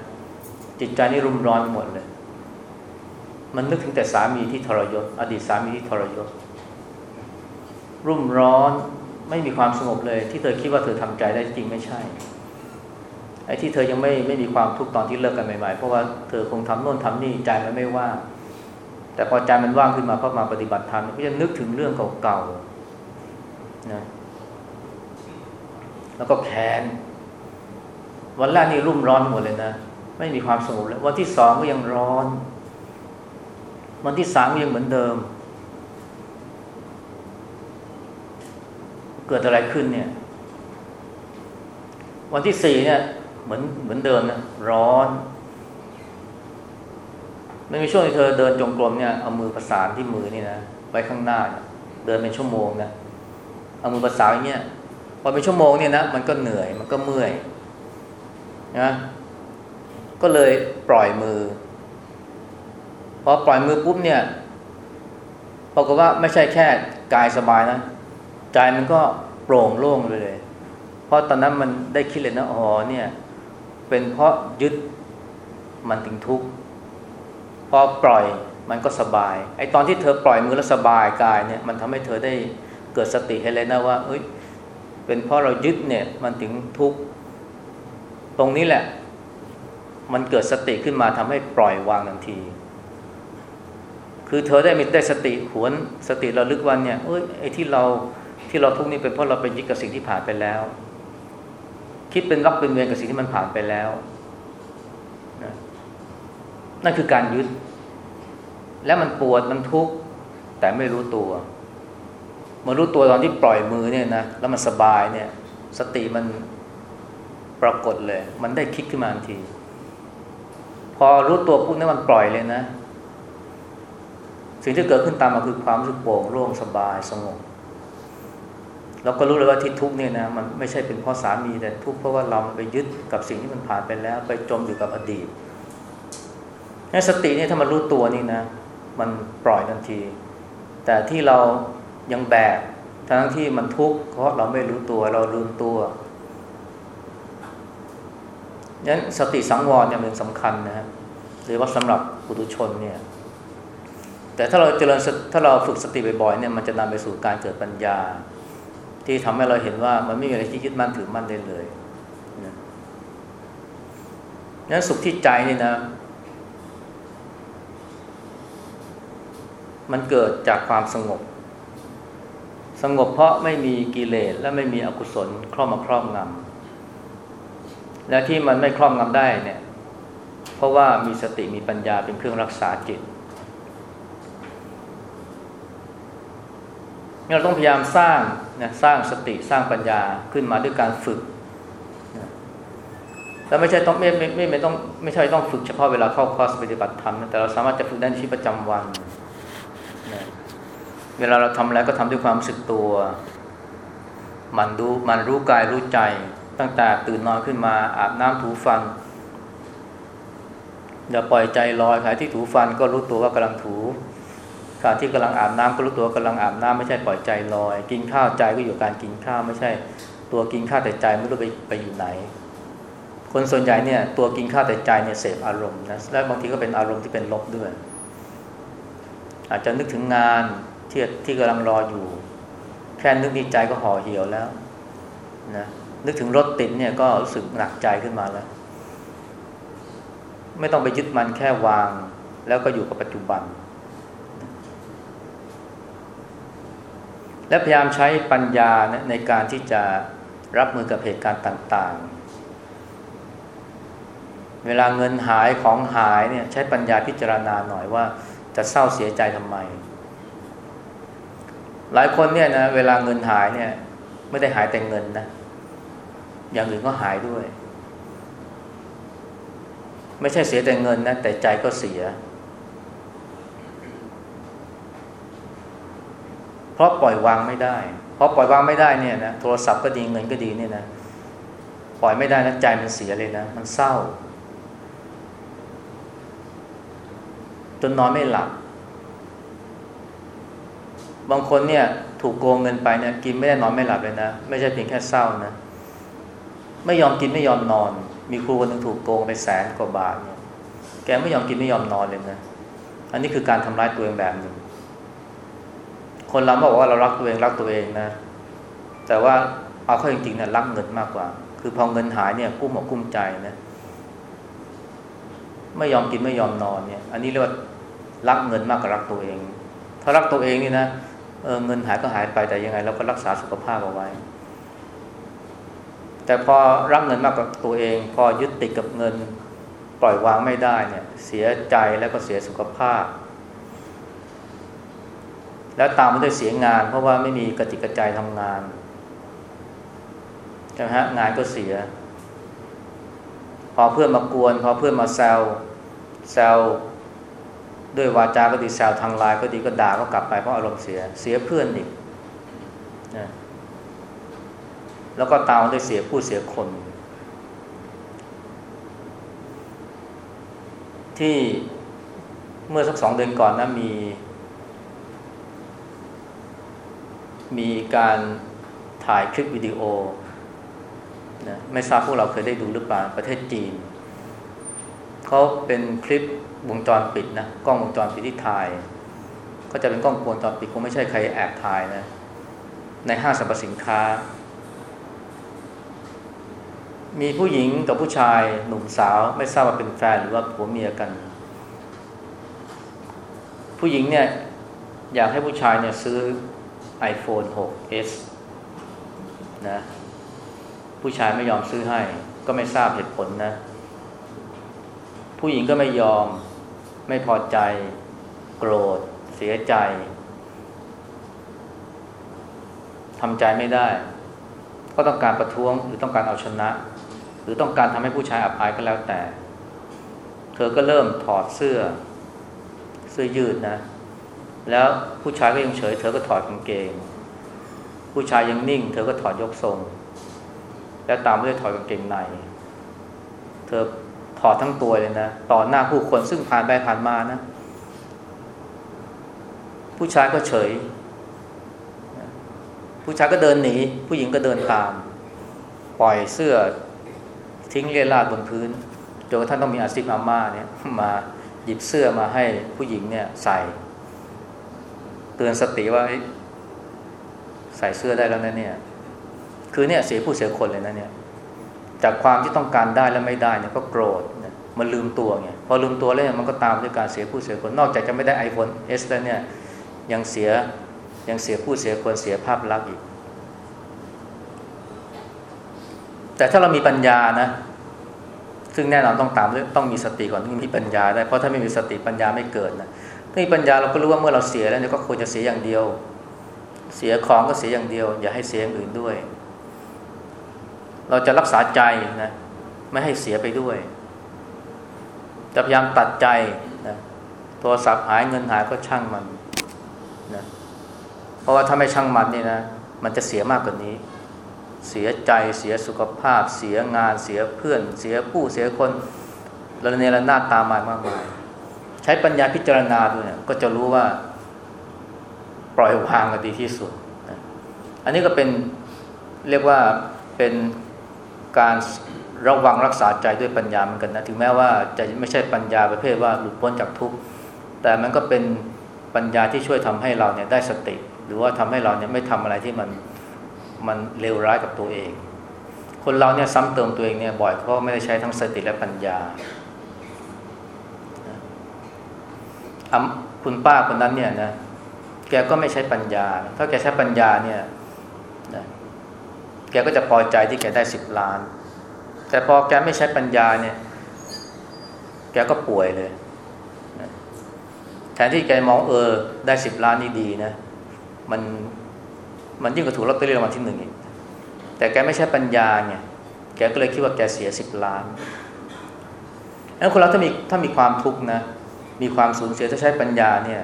จิตใจนี่รุมร้อนหมดเลย มันนึกถึงแต่สามีที่ทรยศ อดีตสามีที่ทรยศ รุ่มร้อนไม่มีความสงบเลย ที่เธอคิดว่าเธอทำใจได้จริงไม่ใช่ ไอ้ที่เธอยังไม่ไม่มีความทุกข์ตอนที่เลิกกันใหม่ๆ เพราะว่าเธอคงทำโน่นทำนี่ใจมันไม่ว่างแต่พอใจมันว่างขึ้นมาเพราะมาปฏิบัติธรรมก็จะนึกถึงเรื่องเก่าๆนะแล้วก็แค้นวันแรกนี่รุ่มร้อนหมดเลยนะไม่มีความสงบเลยวันที่สองก็ยังร้อน วันที่สามก็ยังเหมือนเดิม เกิดอะไรขึ้นเนี่ย วันที่สี่เนี่ย เหมือนเหมือนเดิมนะร้อนไม่มีช่วงที่เธอเดินจงกรมเนี่ยเอามือประสานที่มือนี่นะไว้ข้างหน้าเดินเป็นชั่วโมงนะเอามือประสานอย่างเงี้ยพอเป็นชั่วโมงเนี่ยนะมันก็เหนื่อยมันก็เมื่อยนะก็เลยปล่อยมือพอปล่อยมือปุ๊บเนี่ยพอกว่าไม่ใช่แค่กายสบายนะใจมันก็โปร่งโล่งเลยเลยเพราะตอนนั้นมันได้คิดเลยนะอ๋อเนี่ย เป็นเพราะยึดมันถึงทุกข์พอปล่อยมันก็สบาย ไอ้ตอนที่เธอปล่อยมือแล้วสบายกายเนี่ยมันทำให้เธอได้เกิดสติให้เลยนะว่า เอ้ย เป็นเพราะเรายึดเนี่ยมันถึงทุกข์ตรงนี้แหละ มันเกิดสติขึ้นมาทำให้ปล่อยวางทันที คือเธอได้มีได้สติหวนสติเราลึกวันเนี่ยเอ้ยไอ้ที่เราที่เราทุกข์นี่เป็นเพราะเราไปยึดกับสิ่งที่ผ่านไปแล้ว คิดเป็นรักเป็นเวรกับสิ่งที่มันผ่านไปแล้วนะนั่นคือการยึด แล้วมันปวดมันทุกข์แต่ไม่รู้ตัวมารู้ตัวตอนที่ปล่อยมือเนี่ยนะแล้วมันสบายเนี่ย สติมันปรากฏเลย มันได้คิดขึ้นมาทันที พอรู้ตัวปุ๊บนี่มันปล่อยเลยนะ สิ่งที่เกิดขึ้นตามมาคือความรู้สึกโปร่งโล่งสบายสงบ เราก็รู้เลยว่าที่ทุกเนี่ยนะมันไม่ใช่เป็นเพราะสามีแต่ทุกเพราะว่าเราไปยึดกับสิ่งที่มันผ่านไปแล้ว ไปจมอยู่กับอดีตในสติเนี่ยถ้ามันรู้ตัวนี่นะ มันปล่อยทันที แต่ที่เรายังแบกทั้งที่มันทุกข์เพราะเราไม่รู้ตัวเราลืมตัวนั้นสติสังวรเนี่ยเป็นสำคัญนะหรือว่าสำหรับปุถุชนเนี่ย แต่ถ้าเราเจริญถ้าเราฝึกสติบ่อยๆเนี่ยมันจะนำไปสู่การเกิดปัญญา ที่ทำให้เราเห็นว่ามันไม่มีอะไรที่ยึดมั่นถือมั่นได้เลยนะนั้นสุขที่ใจนี่นะ มันเกิดจากความสงบ สงบเพราะไม่มีกิเลสและไม่มีอกุศลครอบมาครอบงำและที่มันไม่ครอบงำได้เนี่ย เพราะว่ามีสติมีปัญญาเป็นเครื่องรักษาจิต เราต้องพยายามสร้างนะสร้างสติสร้างปัญญาขึ้นมาด้วยการฝึกนะแล้วไม่ใช่ต้องไม่ไม่ไม่ต้องไม่ใช่ต้องฝึกเฉพาะเวลาเข้าคอร์สปฏิบัติธรรมนะแต่เราสามารถจะฝึกได้ในชีวิตประจำวันนะเวลาเราทำอะไรก็ทำด้วยความสึกตัว มันรู้มันรู้กายรู้ใจ ตั้งแต่ตื่นนอนขึ้นมาอาบน้ำถูฟันอย่าปล่อยใจลอยขณะที่ถูฟันก็รู้ตัวว่ากำลังถู ขณะที่กำลังอาบน้ำก็รู้ตัวกำลังอาบน้ำไม่ใช่ปล่อยใจลอย กินข้าวใจก็อยู่การกินข้าวไม่ใช่ ตัวกินข้าวแต่ใจไม่รู้ไปไปอยู่ไหน คนส่วนใหญ่เนี่ยตัวกินข้าวแต่ใจเนี่ยเสพอารมณ์นะและบางทีก็เป็นอารมณ์ที่เป็นลบด้วย อาจจะนึกถึงงานที่ที่กำลังรออยู่ แค่นึกดีใจก็ห่อเหี่ยวแล้วนะนึกถึงรถติดเนี่ยก็รู้สึกหนักใจขึ้นมาแล้ว ไม่ต้องไปยึดมันแค่วาง แล้วก็อยู่กับปัจจุบัน และพยายามใช้ปัญญาในการที่จะรับมือกับเหตุการณ์ต่างๆ เวลาเงินหายของหายเนี่ยใช้ปัญญาพิจารณาหน่อยว่าจะเศร้าเสียใจทำไม หลายคนเนี่ยนะเวลาเงินหายเนี่ยไม่ได้หายแต่เงินนะ อย่างอื่นก็หายด้วย ไม่ใช่เสียแต่เงินนะแต่ใจก็เสีย เพ ราะปล่อยวางไม่ได้เพราะปล่อยวางไม่ได้เนี่ยนะโทรศัพท์ก็ดีเงินก็ดีเนี่ยนะปล่อยไม่ได้นะใจมันเสียเลยนะ มันเศร้า จนนอนไม่หลับ บางคนเนี่ยถูกโกงเงินไปเนี่ยกินไม่ได้นอนไม่หลับเลยนะ ไม่ใช่เพียงแค่เศร้านะ ไม่ยอมกินไม่ยอมนอน มีครูคนหนึ่งถูกโกงไปแสนกว่าบาทเนี่ยแกไม่ยอมกินไม่ยอมนอนเลยนะ อันนี้คือการทำร้ายตัวเองแบบหนึ่ง คนเราบอกว่าเรารักตัวเองรักตัวเองนะ แต่ว่าเอาเข้าจริงๆเนี่ยรักเงินมากกว่า คือพอเงินหายเนี่ยกุ้มอกกุ้มใจนะไม่ยอมกินไม่ยอมนอนเนี่ย อันนี้เรียกว่ารักเงินมากกว่ารักตัวเอง ถ้ารักตัวเองนี่นะเเงินหายก็หายไปแต่ยังไง เราก็รักษาสุขภาพเอาไว้ แต่พอรักเงินมากกว่าตัวเอง พอยึดติดกับเงิน ปล่อยวางไม่ได้เนี่ย เสียใจแล้วก็เสียสุขภาพ แล้วตามมาด้วยเสียงาน เพราะว่าไม่มีกติกระจายทำงานใช่ไหมฮะงานก็เสีย พอเพื่อนมากวน พอเพื่อนมาแซวแซวด้วยวาจาก็ดีแซวทางไลน์ก็ดีก็ด่าก็กลับไปเพราะอารมณ์เสียเสียเพื่อนอีกนะแล้วก็ตามด้วยเสียผู้เสียคน ที่เมื่อสักสองเดือนก่อนนะมี มีการถ่ายคลิปวิดีโอนะไม่ทราบพวกเราเคยได้ดูหรือเปล่าประเทศจีนเขาเป็นคลิปวงจรปิดนะกล้องวงจรปิดที่ถ่าย ก็จะเป็นกล้องวงจรปิดคงไม่ใช่ใครแอบถ่ายนะในห้างสรรพสินค้า มีผู้หญิงกับผู้ชายหนุ่มสาว ไม่ทราบว่าเป็นแฟนหรือว่าผัวเมียกัน ผู้หญิงเนี่ยอยากให้ผู้ชายเนี่ยซื้อ iPhone 6s นะผู้ชายไม่ยอมซื้อให้ ก็ไม่ทราบเหตุผลนะ ผู้หญิงก็ไม่ยอมไม่พอใจ โกรธ เสียใจทำใจไม่ได้ ก็ต้องการประท้วงหรือต้องการเอาชนะ หรือต้องการทำให้ผู้ชายอับอายก็แล้วแต่ เธอก็เริ่มถอดเสื้อ เสื้อยืดนะ แล้วผู้ชายก็ยังเฉย เธอก็ถอดกางเกง ผู้ชายยังนิ่ง เธอก็ถอดยกทรง แล้วตามด้วยถอดกางเกงใน เธอถอดทั้งตัวเลยนะ ต่อหน้าผู้คนซึ่งผ่านไปผ่านมานะ ผู้ชายก็เฉย ผู้ชายก็เดินหนี ผู้หญิงก็เดินตาม ปล่อยเสื้อทิ้งเลียราดบนพื้นจนกระทั่งต้องมีอาซิบอาม่าเนี่ยมาหยิบเสื้อมาให้ผู้หญิงเนี่ยใส่ ตือนสติว่าใส่เสื้อได้แล้วนะเนี่ย คือเนี่ยเสียผู้เสียคนเลยนะเนี่ย จากความที่ต้องการได้แล้วไม่ได้เนี่ยก็โกรธมันลืมตัวไงพอลืมตัวแล้วมันก็ตามด้วยการเสียผู้เสียคน นอกจากจะไม่ได้ iPhone S แล้วเนี่ย ยังเสียยังเสียผู้เสียคนเสียภาพลักษณ์อีก แต่ถ้าเรามีปัญญานะ ซึ่งแน่นอนต้องตามต้องมีสติก่อนถึงมีปัญญาได้เพราะถ้าไม่มีสติปัญญาไม่เกิดนะ ถ้ามีปัญญาเราก็รู้ว่าเมื่อเราเสียแล้วเนี่ยก็ควรจะเสียอย่างเดียว เสียของก็เสียอย่างเดียว อย่าให้เสียอย่างอื่นด้วย เราจะรักษาใจนะไม่ให้เสียไปด้วยจะพยายามตัดใจนะโทรศัพท์หายเงินหายก็ช่างมันนะเพราะว่าถ้าไม่ช่างมันนี่นะมันจะเสียมากกว่านี้ เสียใจเสียสุขภาพ เสียงาน เสียเพื่อน เสียผู้เสียคนระเนระนาดตามมามากมาย ใช้ปัญญาพิจารณาดูเนี่ย ก็จะรู้ว่า ปล่อยวางก็ดีที่สุด อันนี้ก็เป็นเรียกว่าเป็นการระวังรักษาใจด้วยปัญญาเหมือนกันนะถึงแม้ว่าจะไม่ใช่ปัญญาประเภทว่าหลุดพ้นจากทุกข์แต่มันก็เป็นปัญญาที่ช่วยทำให้เราเนี่ยได้สติ หรือว่าทำให้เราเนี่ยไม่ทำอะไรที่มันมันเลวร้ายกับตัวเอง คนเราเนี่ยซ้ำเติมตัวเองเนี่ยบ่อยเพราะไม่ได้ใช้ทั้งสติและปัญญา คุณป้าคนนั้นเนี่ยนะแกก็ไม่ใช้ปัญญา ถ้าแกใช้ปัญญาเนี่ยนะแกก็จะพอใจที่แกได้สิบล้าน แต่พอแกไม่ใช้ปัญญาเนี่ย แกก็ป่วยเลยนะแทนที่แกมองเออ ได้สิบล้านนี่ดีนะ มันมันยิ่งกว่าถูกลอตเตอรี่รางวัลที่หนึ่งอีกแต่แกไม่ใช่ปัญญาเนี่ย แกก็เลยคิดว่าแกเสียสิบล้านแล้วคนเราถ้ามีถ้ามีความทุกข์นะ มีความสูญเสียถ้าใช้ปัญญาเนี่ย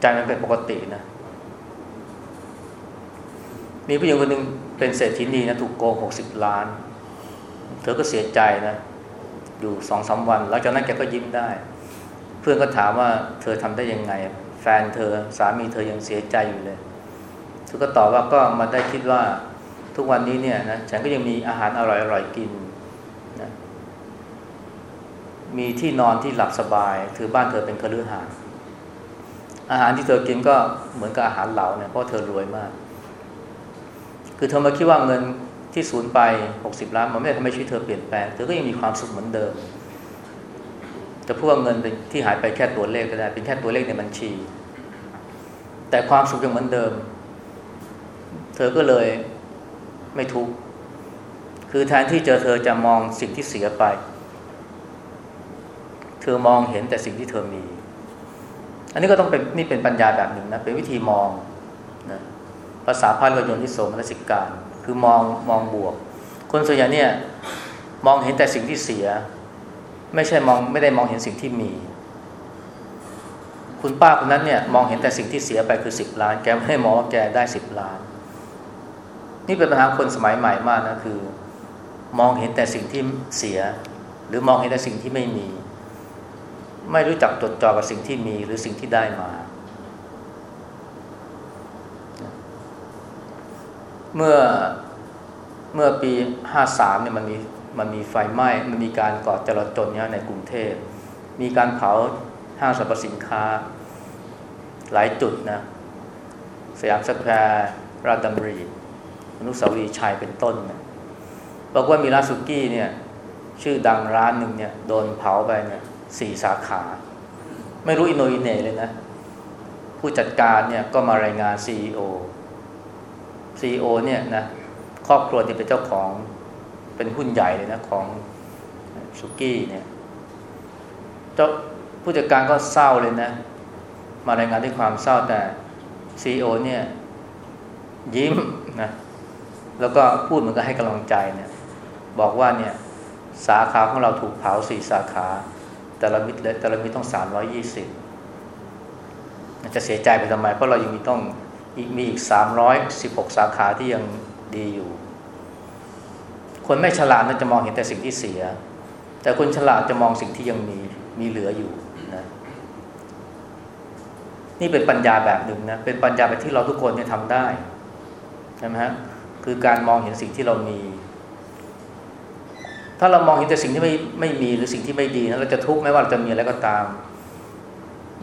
ใจมันเป็นปกตินะ มีผู้หญิงคนหนึ่งเป็นเศรษฐีนีนะถูกโกงหกสิบล้าน เธอก็เสียใจนะ อยู่สองสาวันหลังจากนั้นแกก็ยิ้มได้ เพื่อนก็ถามว่าเธอทำได้ยังไง แฟนเธอสามีเธอยังเสียใจอยู่เลย เธอก็ตอบว่าก็มาได้คิดว่าทุกวันนี้เนี่ยนะฉันก็ยังมีอาหารอร่อยๆกิน มีที่นอนที่หลับสบาย ถือบ้านเธอเป็นคฤหาสน์อาหารที่เธอกินก็เหมือนกับอาหารเหลาเนี่ยเพราะเธอรวยมาก คือเธอมาคิดว่าเงินที่สูญไปหกสิบล้านมันไม่ได้ทำให้ชีวิตเธอเปลี่ยนแปลง เธอก็ยังมีความสุขเหมือนเดิม จะพูดว่าเงินที่หายไปแค่ตัวเลขก็ได้ เป็นแค่ตัวเลขในบัญชี แต่ความสุขยังเหมือนเดิม เธอก็เลยไม่ทุกข์ คือแทนที่เจอเธอจะมองสิ่งที่เสียไป เธอมองเห็นแต่สิ่งที่เธอมี อันนี้ก็ต้องเป็นนี่เป็นปัญญาแบบหนึ่งนะเป็นวิธีมองนะภาษาพาลิยนที่โสมนสิการ คือมองมองบวก คนส่วนใหญ่เนี่ยมองเห็นแต่สิ่งที่เสีย ไม่ใช่มองไม่ได้มองเห็นสิ่งที่มี คุณป้าคนนั้นเนี่ยมองเห็นแต่สิ่งที่เสียไปคือสิบล้าน แกไม่ได้มองว่าแกได้สิบล้าน นี่เป็นปัญหาคนสมัยใหม่มากนะคือ มองเห็นแต่สิ่งที่เสีย หรือมองเห็นแต่สิ่งที่ไม่มี ไม่รู้จักจดจ่อกับสิ่งที่มีหรือสิ่งที่ได้มา เมื่อเมื่อปีห้าสามเนี่ยมันมีมันมีไฟไหม้ มันมีการก่อจราจนเนี่ยในกรุงเทพ มีการเผาห้างสรรพสินค้าหลายจุดนะ สยามสแควร์ราชดำริอนุสาวรีย์ชัยเป็นต้นนะบอกว่ามีร้านสุกี้เนี่ย ชื่อดังร้านหนึ่งเนี่ย โดนเผาไปเนี่ย สี่สาขา ไม่รู้อินโนอินเน่เลยนะ ผู้จัดการเนี่ยก็มารายงาน CEO CEO เนี่ยนะครอบครัวที่เป็นเจ้าของเป็นหุ้นใหญ่เลยนะของสุกี้เนี่ยเจ้าผู้จัดการก็เศร้าเลยนะ มารายงานด้วยความเศร้าแต่ CEO เนี่ยยิ้มนะแล้วก็พูดเหมือนกับให้กำลังใจเนี่ย บอกว่าเนี่ยสาขาของเราถูกเผาสี่สาขา แต่ละมิตรแต่ละมิตรต้องสามร้อยี่สิบจะเสียใจไปทำไม เพราะเรายังมีต้องมีอีกสามร้อยสิบหกสาขาที่ยังดีอยู่ คนไม่ฉลาดน่าจะมองเห็นแต่สิ่งที่เสีย แต่คนฉลาดจะมองสิ่งที่ยังมีมีเหลืออยู่นะนี่เป็นปัญญาแบบหนึ่งนะเป็นปัญญาแบบที่เราทุกคนเนี่ยทำได้ใช่ไหมฮะคือการมองเห็นสิ่งที่เรามี ถ้าเรามองเห็นแต่สิ่งที่ไม่ไม่มีหรือสิ่งที่ไม่ดีนะเราจะทุกข์ไม่ว่าเราจะมีอะไรก็ตาม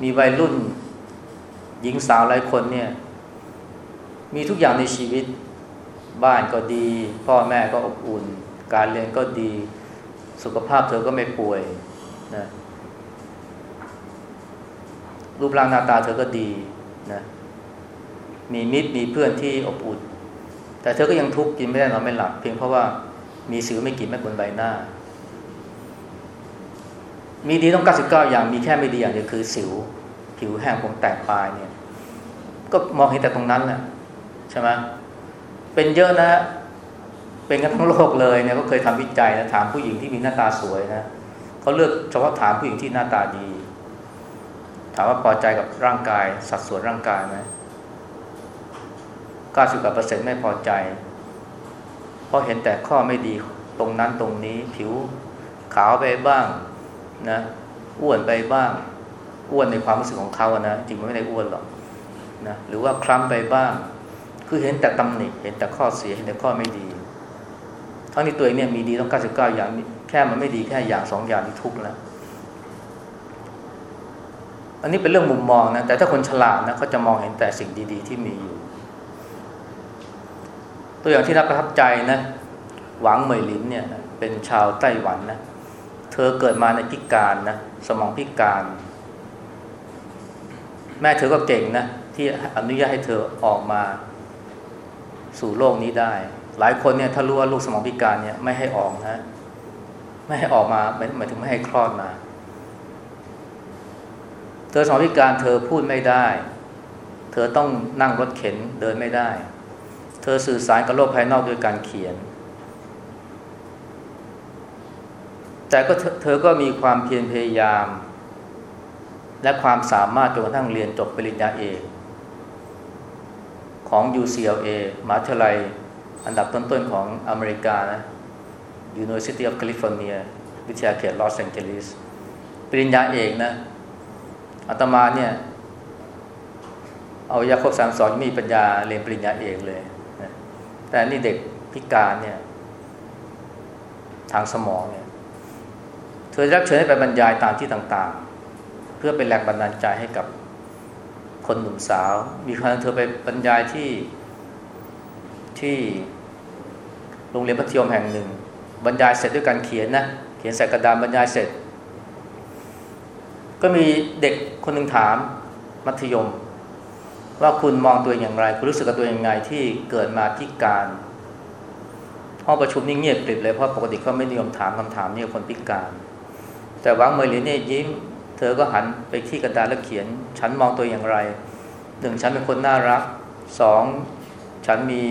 มีวัยรุ่น หญิงสาวหลายคนเนี่ย มีทุกอย่างในชีวิต บ้านก็ดี พ่อแม่ก็อบอุ่น การเรียนก็ดี สุขภาพเธอก็ไม่ป่วยนะรูปร่างหน้าตาเธอก็ดีนะมีมิตรมีเพื่อนที่อบอุ่น แต่เธอก็ยังทุกข์กินไม่ได้นอนไม่หลับเพียงเพราะว่า มีสิวไม่กี่เม็ดบนใบหน้า มีดีต้อง 99 อย่างมีแค่ไม่ดีอย่างเดียวคือสิว ผิวแห้งผมแตกปลายเนี่ย ก็มองเห็นแต่ตรงนั้นแหละใช่ไหมเป็นเยอะนะ เป็นกันทั้งโลกเลยเนี่ยก็เคยทำวิจัยนะถามผู้หญิงที่มีหน้าตาสวยนะเขาเลือกเฉพาะถามผู้หญิงที่หน้าตาดี ถามว่าพอใจกับร่างกาย สัดส่วนร่างกายไหมเก้าสิบกว่าเปอร์เซ็นต์ไม่พอใจ เพราะเห็นแต่ข้อไม่ดีตรงนั้นตรงนี้ ผิวขาวไปบ้างนะอ้วนไปบ้าง อ้วนในความรู้สึกของเขาอะนะจริงมันไม่ได้อ้วนหรอกนะหรือว่าคล้ำไปบ้าง คือเห็นแต่ตำหนิเห็นแต่ข้อเสียเห็นแต่ข้อไม่ดีทั้งที่ตัวเองเนี่ยมีดีต้อง99 อย่างแค่มันไม่ดีแค่อย่างสองอย่างนี่ทุกข์แล้วอันนี้เป็นเรื่องมุมมองนะแต่ถ้าคนฉลาดนะเขาจะมองเห็นแต่สิ่งดี ๆ ที่มีอยู่ ตัวอย่างที่น่าประทับใจนะหวังเหมยลินเนี่ยเป็นชาวไต้หวันนะเธอเกิดมาในพิการนะสมองพิการ แม่เธอก็เก่งนะที่อนุญาตให้เธอออกมาสู่โลกนี้ได้ หลายคนเนี่ยถ้ารู้ว่าลูกสมองพิการเนี่ยไม่ให้ออกนะไม่ให้ออกมาหมายถึงไม่ให้คลอดมาเธอสมองพิการเธอพูดไม่ได้ เธอต้องนั่งรถเข็นเดินไม่ได้ อสื่อสารกับโลกภายนอกด้วยการเขียน แต่ก็เธอก็มีความเพียรพยายาม และความสามารถจนกระทั่งเรียนจบปริญญาเอกของ UCLA มหาวิทยาลัยอันดับต้นๆของอเมริกานะ University of California วิทยาเขตลอสแองเจลิสปริญญาเอกนะอาตมาเนี่ย เอายาครบสามสอนมีปัญญาเรียนปริญญาเอกเลย แต่นี่เด็กพิการเนี่ย ทางสมองเนี่ย เธอรับเชิญให้ไปบรรยายตามที่ต่างๆ เพื่อเป็นแรงบันดาลใจให้กับคนหนุ่มสาว มีครั้งเธอไปบรรยายที่ที่โรงเรียนมัธยมแห่งหนึ่ง บรรยายเสร็จด้วยการเขียนนะ เขียนใส่กระดานบรรยายเสร็จ ก็มีเด็กคนหนึ่งถามมัธยม ว่าคุณมองตัวเองอย่างไร คุณรู้สึกกับตัวเองยังไงที่เกิดมาพิการ ห้องประชุมนี่เงียบกริบเลยเพราะปกติเขาไม่นิยมถามคำถามนี่คนพิการ แต่วังเมลีเนี่ยยิ้ม เธอก็หันไปที่กระดาษแล้วเขียน ฉันมองตัวอย่างไรหนึ่งฉันเป็นคนน่ารักสองฉันมี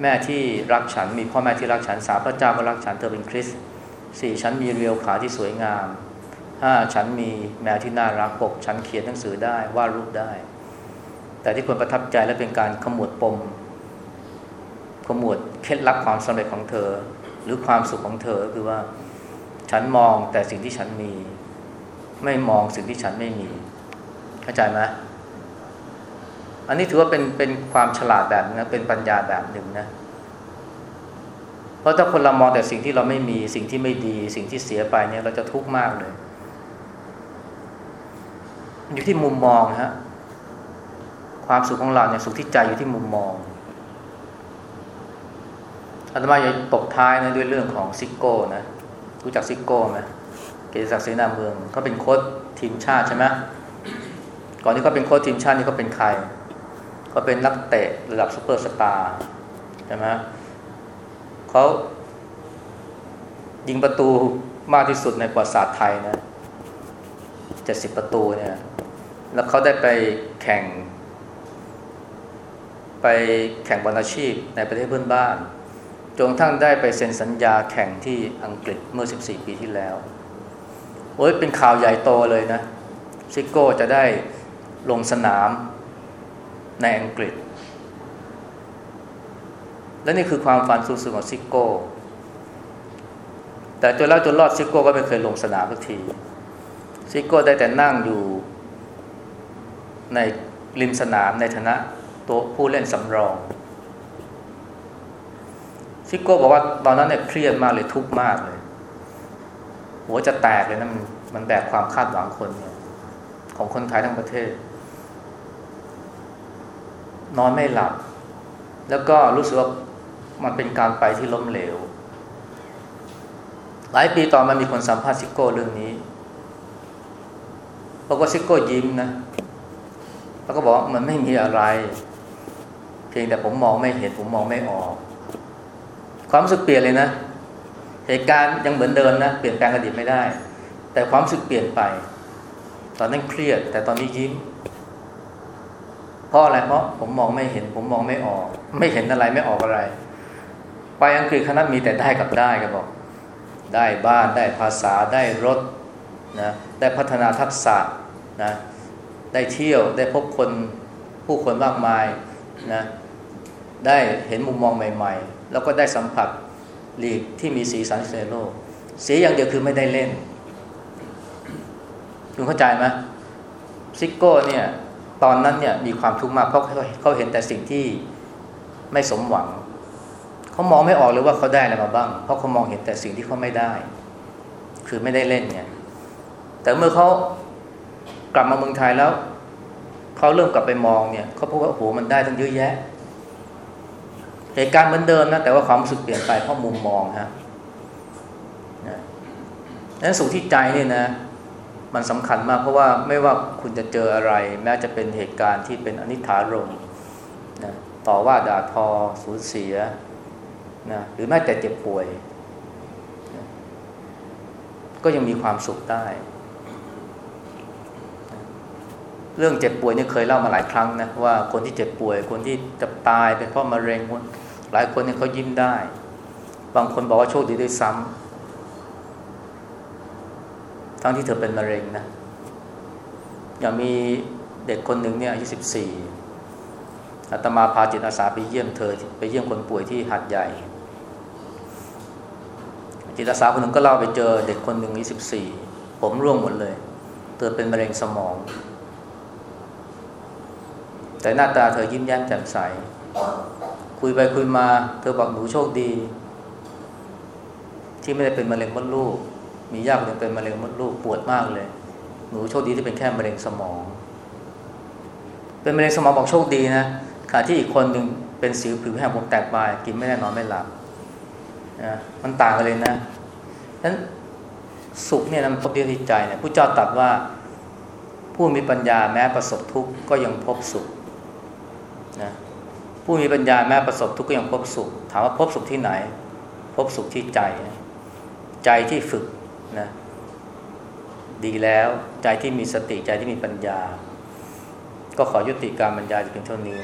แม่ที่รักฉัน มีพ่อแม่ที่รักฉันสามพระเจ้าก็รักฉันเธอเป็นคริสสี่ฉันมีเรียวขาที่สวยงามห้าฉันมีแมวที่น่ารักหกฉันเขียนหนังสือได้วาดรูปได้ แต่ที่ควรประทับใจและเป็นการขมวดปม ขมวดเคล็ดลับความสำเร็จของเธอ หรือความสุขของเธอคือว่า ฉันมองแต่สิ่งที่ฉันมี ไม่มองสิ่งที่ฉันไม่มี เข้าใจไหมอันนี้ถือว่าเป็นเป็นความฉลาดแบบนะเป็นปัญญาแบบหนึ่งนะเพราะถ้าคนเรามองแต่สิ่งที่เราไม่มีสิ่งที่ไม่ดี สิ่งที่เสียไปเนี่ยเราจะทุกข์มากเลย อยู่ที่มุมมองฮะ ความสุขของเราเนี่ยสุขที่ใจอยู่ที่มุมมองอาตมาอยากตกท้ายนะด้วยเรื่องของซิกโก้นะรู้จักซิโก้ไหมเกียรติศักดิ์เสนาเมืองเขาเป็นโค้ชทีมชาติใช่ไหมก่อนที่เขาเป็นโค้ชทีมชาตินี่เขาเป็นใครเขาเป็นนักเตะระดับซูเปอร์สตาร์ใช่ไหมเขายิงประตูมากที่สุดในประวัติศาสตร์ไทยนะเจ็ดสิบประตูเนี่ย แล้วเขาได้ไปแข่ง ไปแข่งบอลอาชีพในประเทศเพื่อนบ้าน จนทั้งได้ไปเซ็นสัญญาแข่งที่อังกฤษเมื่อ 14 ปีที่แล้ว โอ้ยเป็นข่าวใหญ่โตเลยนะ ซิโก้จะได้ลงสนามในอังกฤษ และนี่คือความฝันสูงสุดของซิโก้ แต่จนแล้วจนรอดซิโก้ก็ไม่เคยลงสนามสักที ซิโก้ได้แต่นั่งอยู่ในริมสนามในฐานะ ตัวผู้เล่นสำรอง ซิโก้บอกว่าตอนนั้นเนี่ยเครียดมากเลยทุกข์มากเลย หัวจะแตกเลยนะมันมันแบกความคาดหวังคนเนี่ยของคนไทยทั้งประเทศ นอนไม่หลับ แล้วก็รู้สึกว่ามันเป็นการไปที่ล้มเหลว หลายปีต่อมามีคนสัมภาษณ์ซิโก้เรื่องนี้บอกว่าซิโก้ยิ้มนะ แล้วก็บอกมันไม่มีอะไร พียงแต่ผมมองไม่เห็นผมมองไม่ออก ความรู้สึกเปลี่ยนเลยนะเหตุการณ์ยังเหมือนเดิมนะเปลี่ยนแปลงอดีตไม่ได้ แต่ความรู้สึกเปลี่ยนไป ตอนนั้นเครียด แต่ตอนนี้ยิ้มเพราะอะไรเพราะผมมองไม่เห็น ผมมองไม่ออก ไม่เห็นอะไรไม่ออกอะไร ไปอังกฤษคณะมีแต่ได้กับได้ก็บอก ได้บ้านได้ภาษาได้รถนะได้พัฒนาทักษะนะได้เที่ยวได้พบคนผู้คนมากมายนะ ได้เห็นมุมมองใหม่ ๆ แล้วก็ได้สัมผัสลีกที่มีสีสันในโลเสียอย่างเดียวคือไม่ได้เล่นคุณเข้าใจไหมซิโก้เนี่ยตอนนั้นเนี่ยมีความทุกข์มากเพราะเขาเห็นแต่สิ่งที่ไม่สมหวัง เขามองไม่ออกเลยว่าเขาได้อะไรมาบ้าง เพราะเขามองเห็นแต่สิ่งที่เขาไม่ได้ คือไม่ได้เล่นเนี่ยแต่เมื่อเขากลับมาเมืองไทยแล้วเขาเริ่มกลับไปมองเนี่ยเขาพบว่าโอ้โหมันได้ตั้งเยอะแยะ เหตุการณ์เหมือนเดิมนะแต่ว่าความรู้สึกเปลี่ยนไปเพราะมุมมองฮะนะนั้นสุขที่ใจเนี่ยนะ มันสำคัญมากเพราะว่าไม่ว่าคุณจะเจออะไร แม้จะเป็นเหตุการณ์ที่เป็นอนิถารมนะต่อว่าด่าทอสูญเสียนะหรือแม้แต่เจ็บป่วยนะก็ยังมีความสุขได้เรื่องเจ็บป่วยนี่เคยเล่ามาหลายครั้งนะว่าคนที่เจ็บป่วย คนที่จะตายเป็นเพราะมะเร็ง หลายคนเนี่ยเขายิ้มได้ บางคนบอกว่าโชคดีด้วยซ้ำทั้งที่เธอเป็นมะเร็งนะอย่างมีเด็กคนหนึ่งเนี่ยอายุสิบสี่อาตมาพาจิตอาสาไปเยี่ยมเธอ ไปเยี่ยมคนป่วยที่หัดใหญ่ จิตอาสาคนหนึ่งก็เล่าไปเจอเด็กคนหนึ่งอายุสิบสี่ผมร่วงหมดเลย เธอเป็นมะเร็งสมอง แต่หน้าตาเธอยิ้มแย้มแจ่มใส คุยไปคุยมา เธอบอกหนูโชคดี ที่ไม่ได้เป็นมะเร็งมดลูก มีญาติคนนึงเป็นมะเร็งมดลูกปวดมากเลย หนูโชคดีที่เป็นแค่มะเร็งสมอง เป็นมะเร็งสมองบอกโชคดีนะขณะที่อีกคนหนึ่งเป็นสิวผิวแห้งผมแตกปลาย กินไม่ได้นอนไม่หลับนะมันต่างกันเลยนะนั้นสุขเนี่ยมันพบที่ใจเนี่ยผู้เจ้าตรัสว่า ผู้มีปัญญาแม้ประสบทุกข์ก็ยังพบสุขนะ ผู้มีปัญญาแม้ประสบทุกข์ก็ยังพบสุข ถามว่าพบสุขที่ไหน พบสุขที่ใจ ใจที่ฝึกนะดีแล้วใจที่มีสติใจที่มีปัญญา ก็ขอยุติการบรรยายเพียงเท่านี้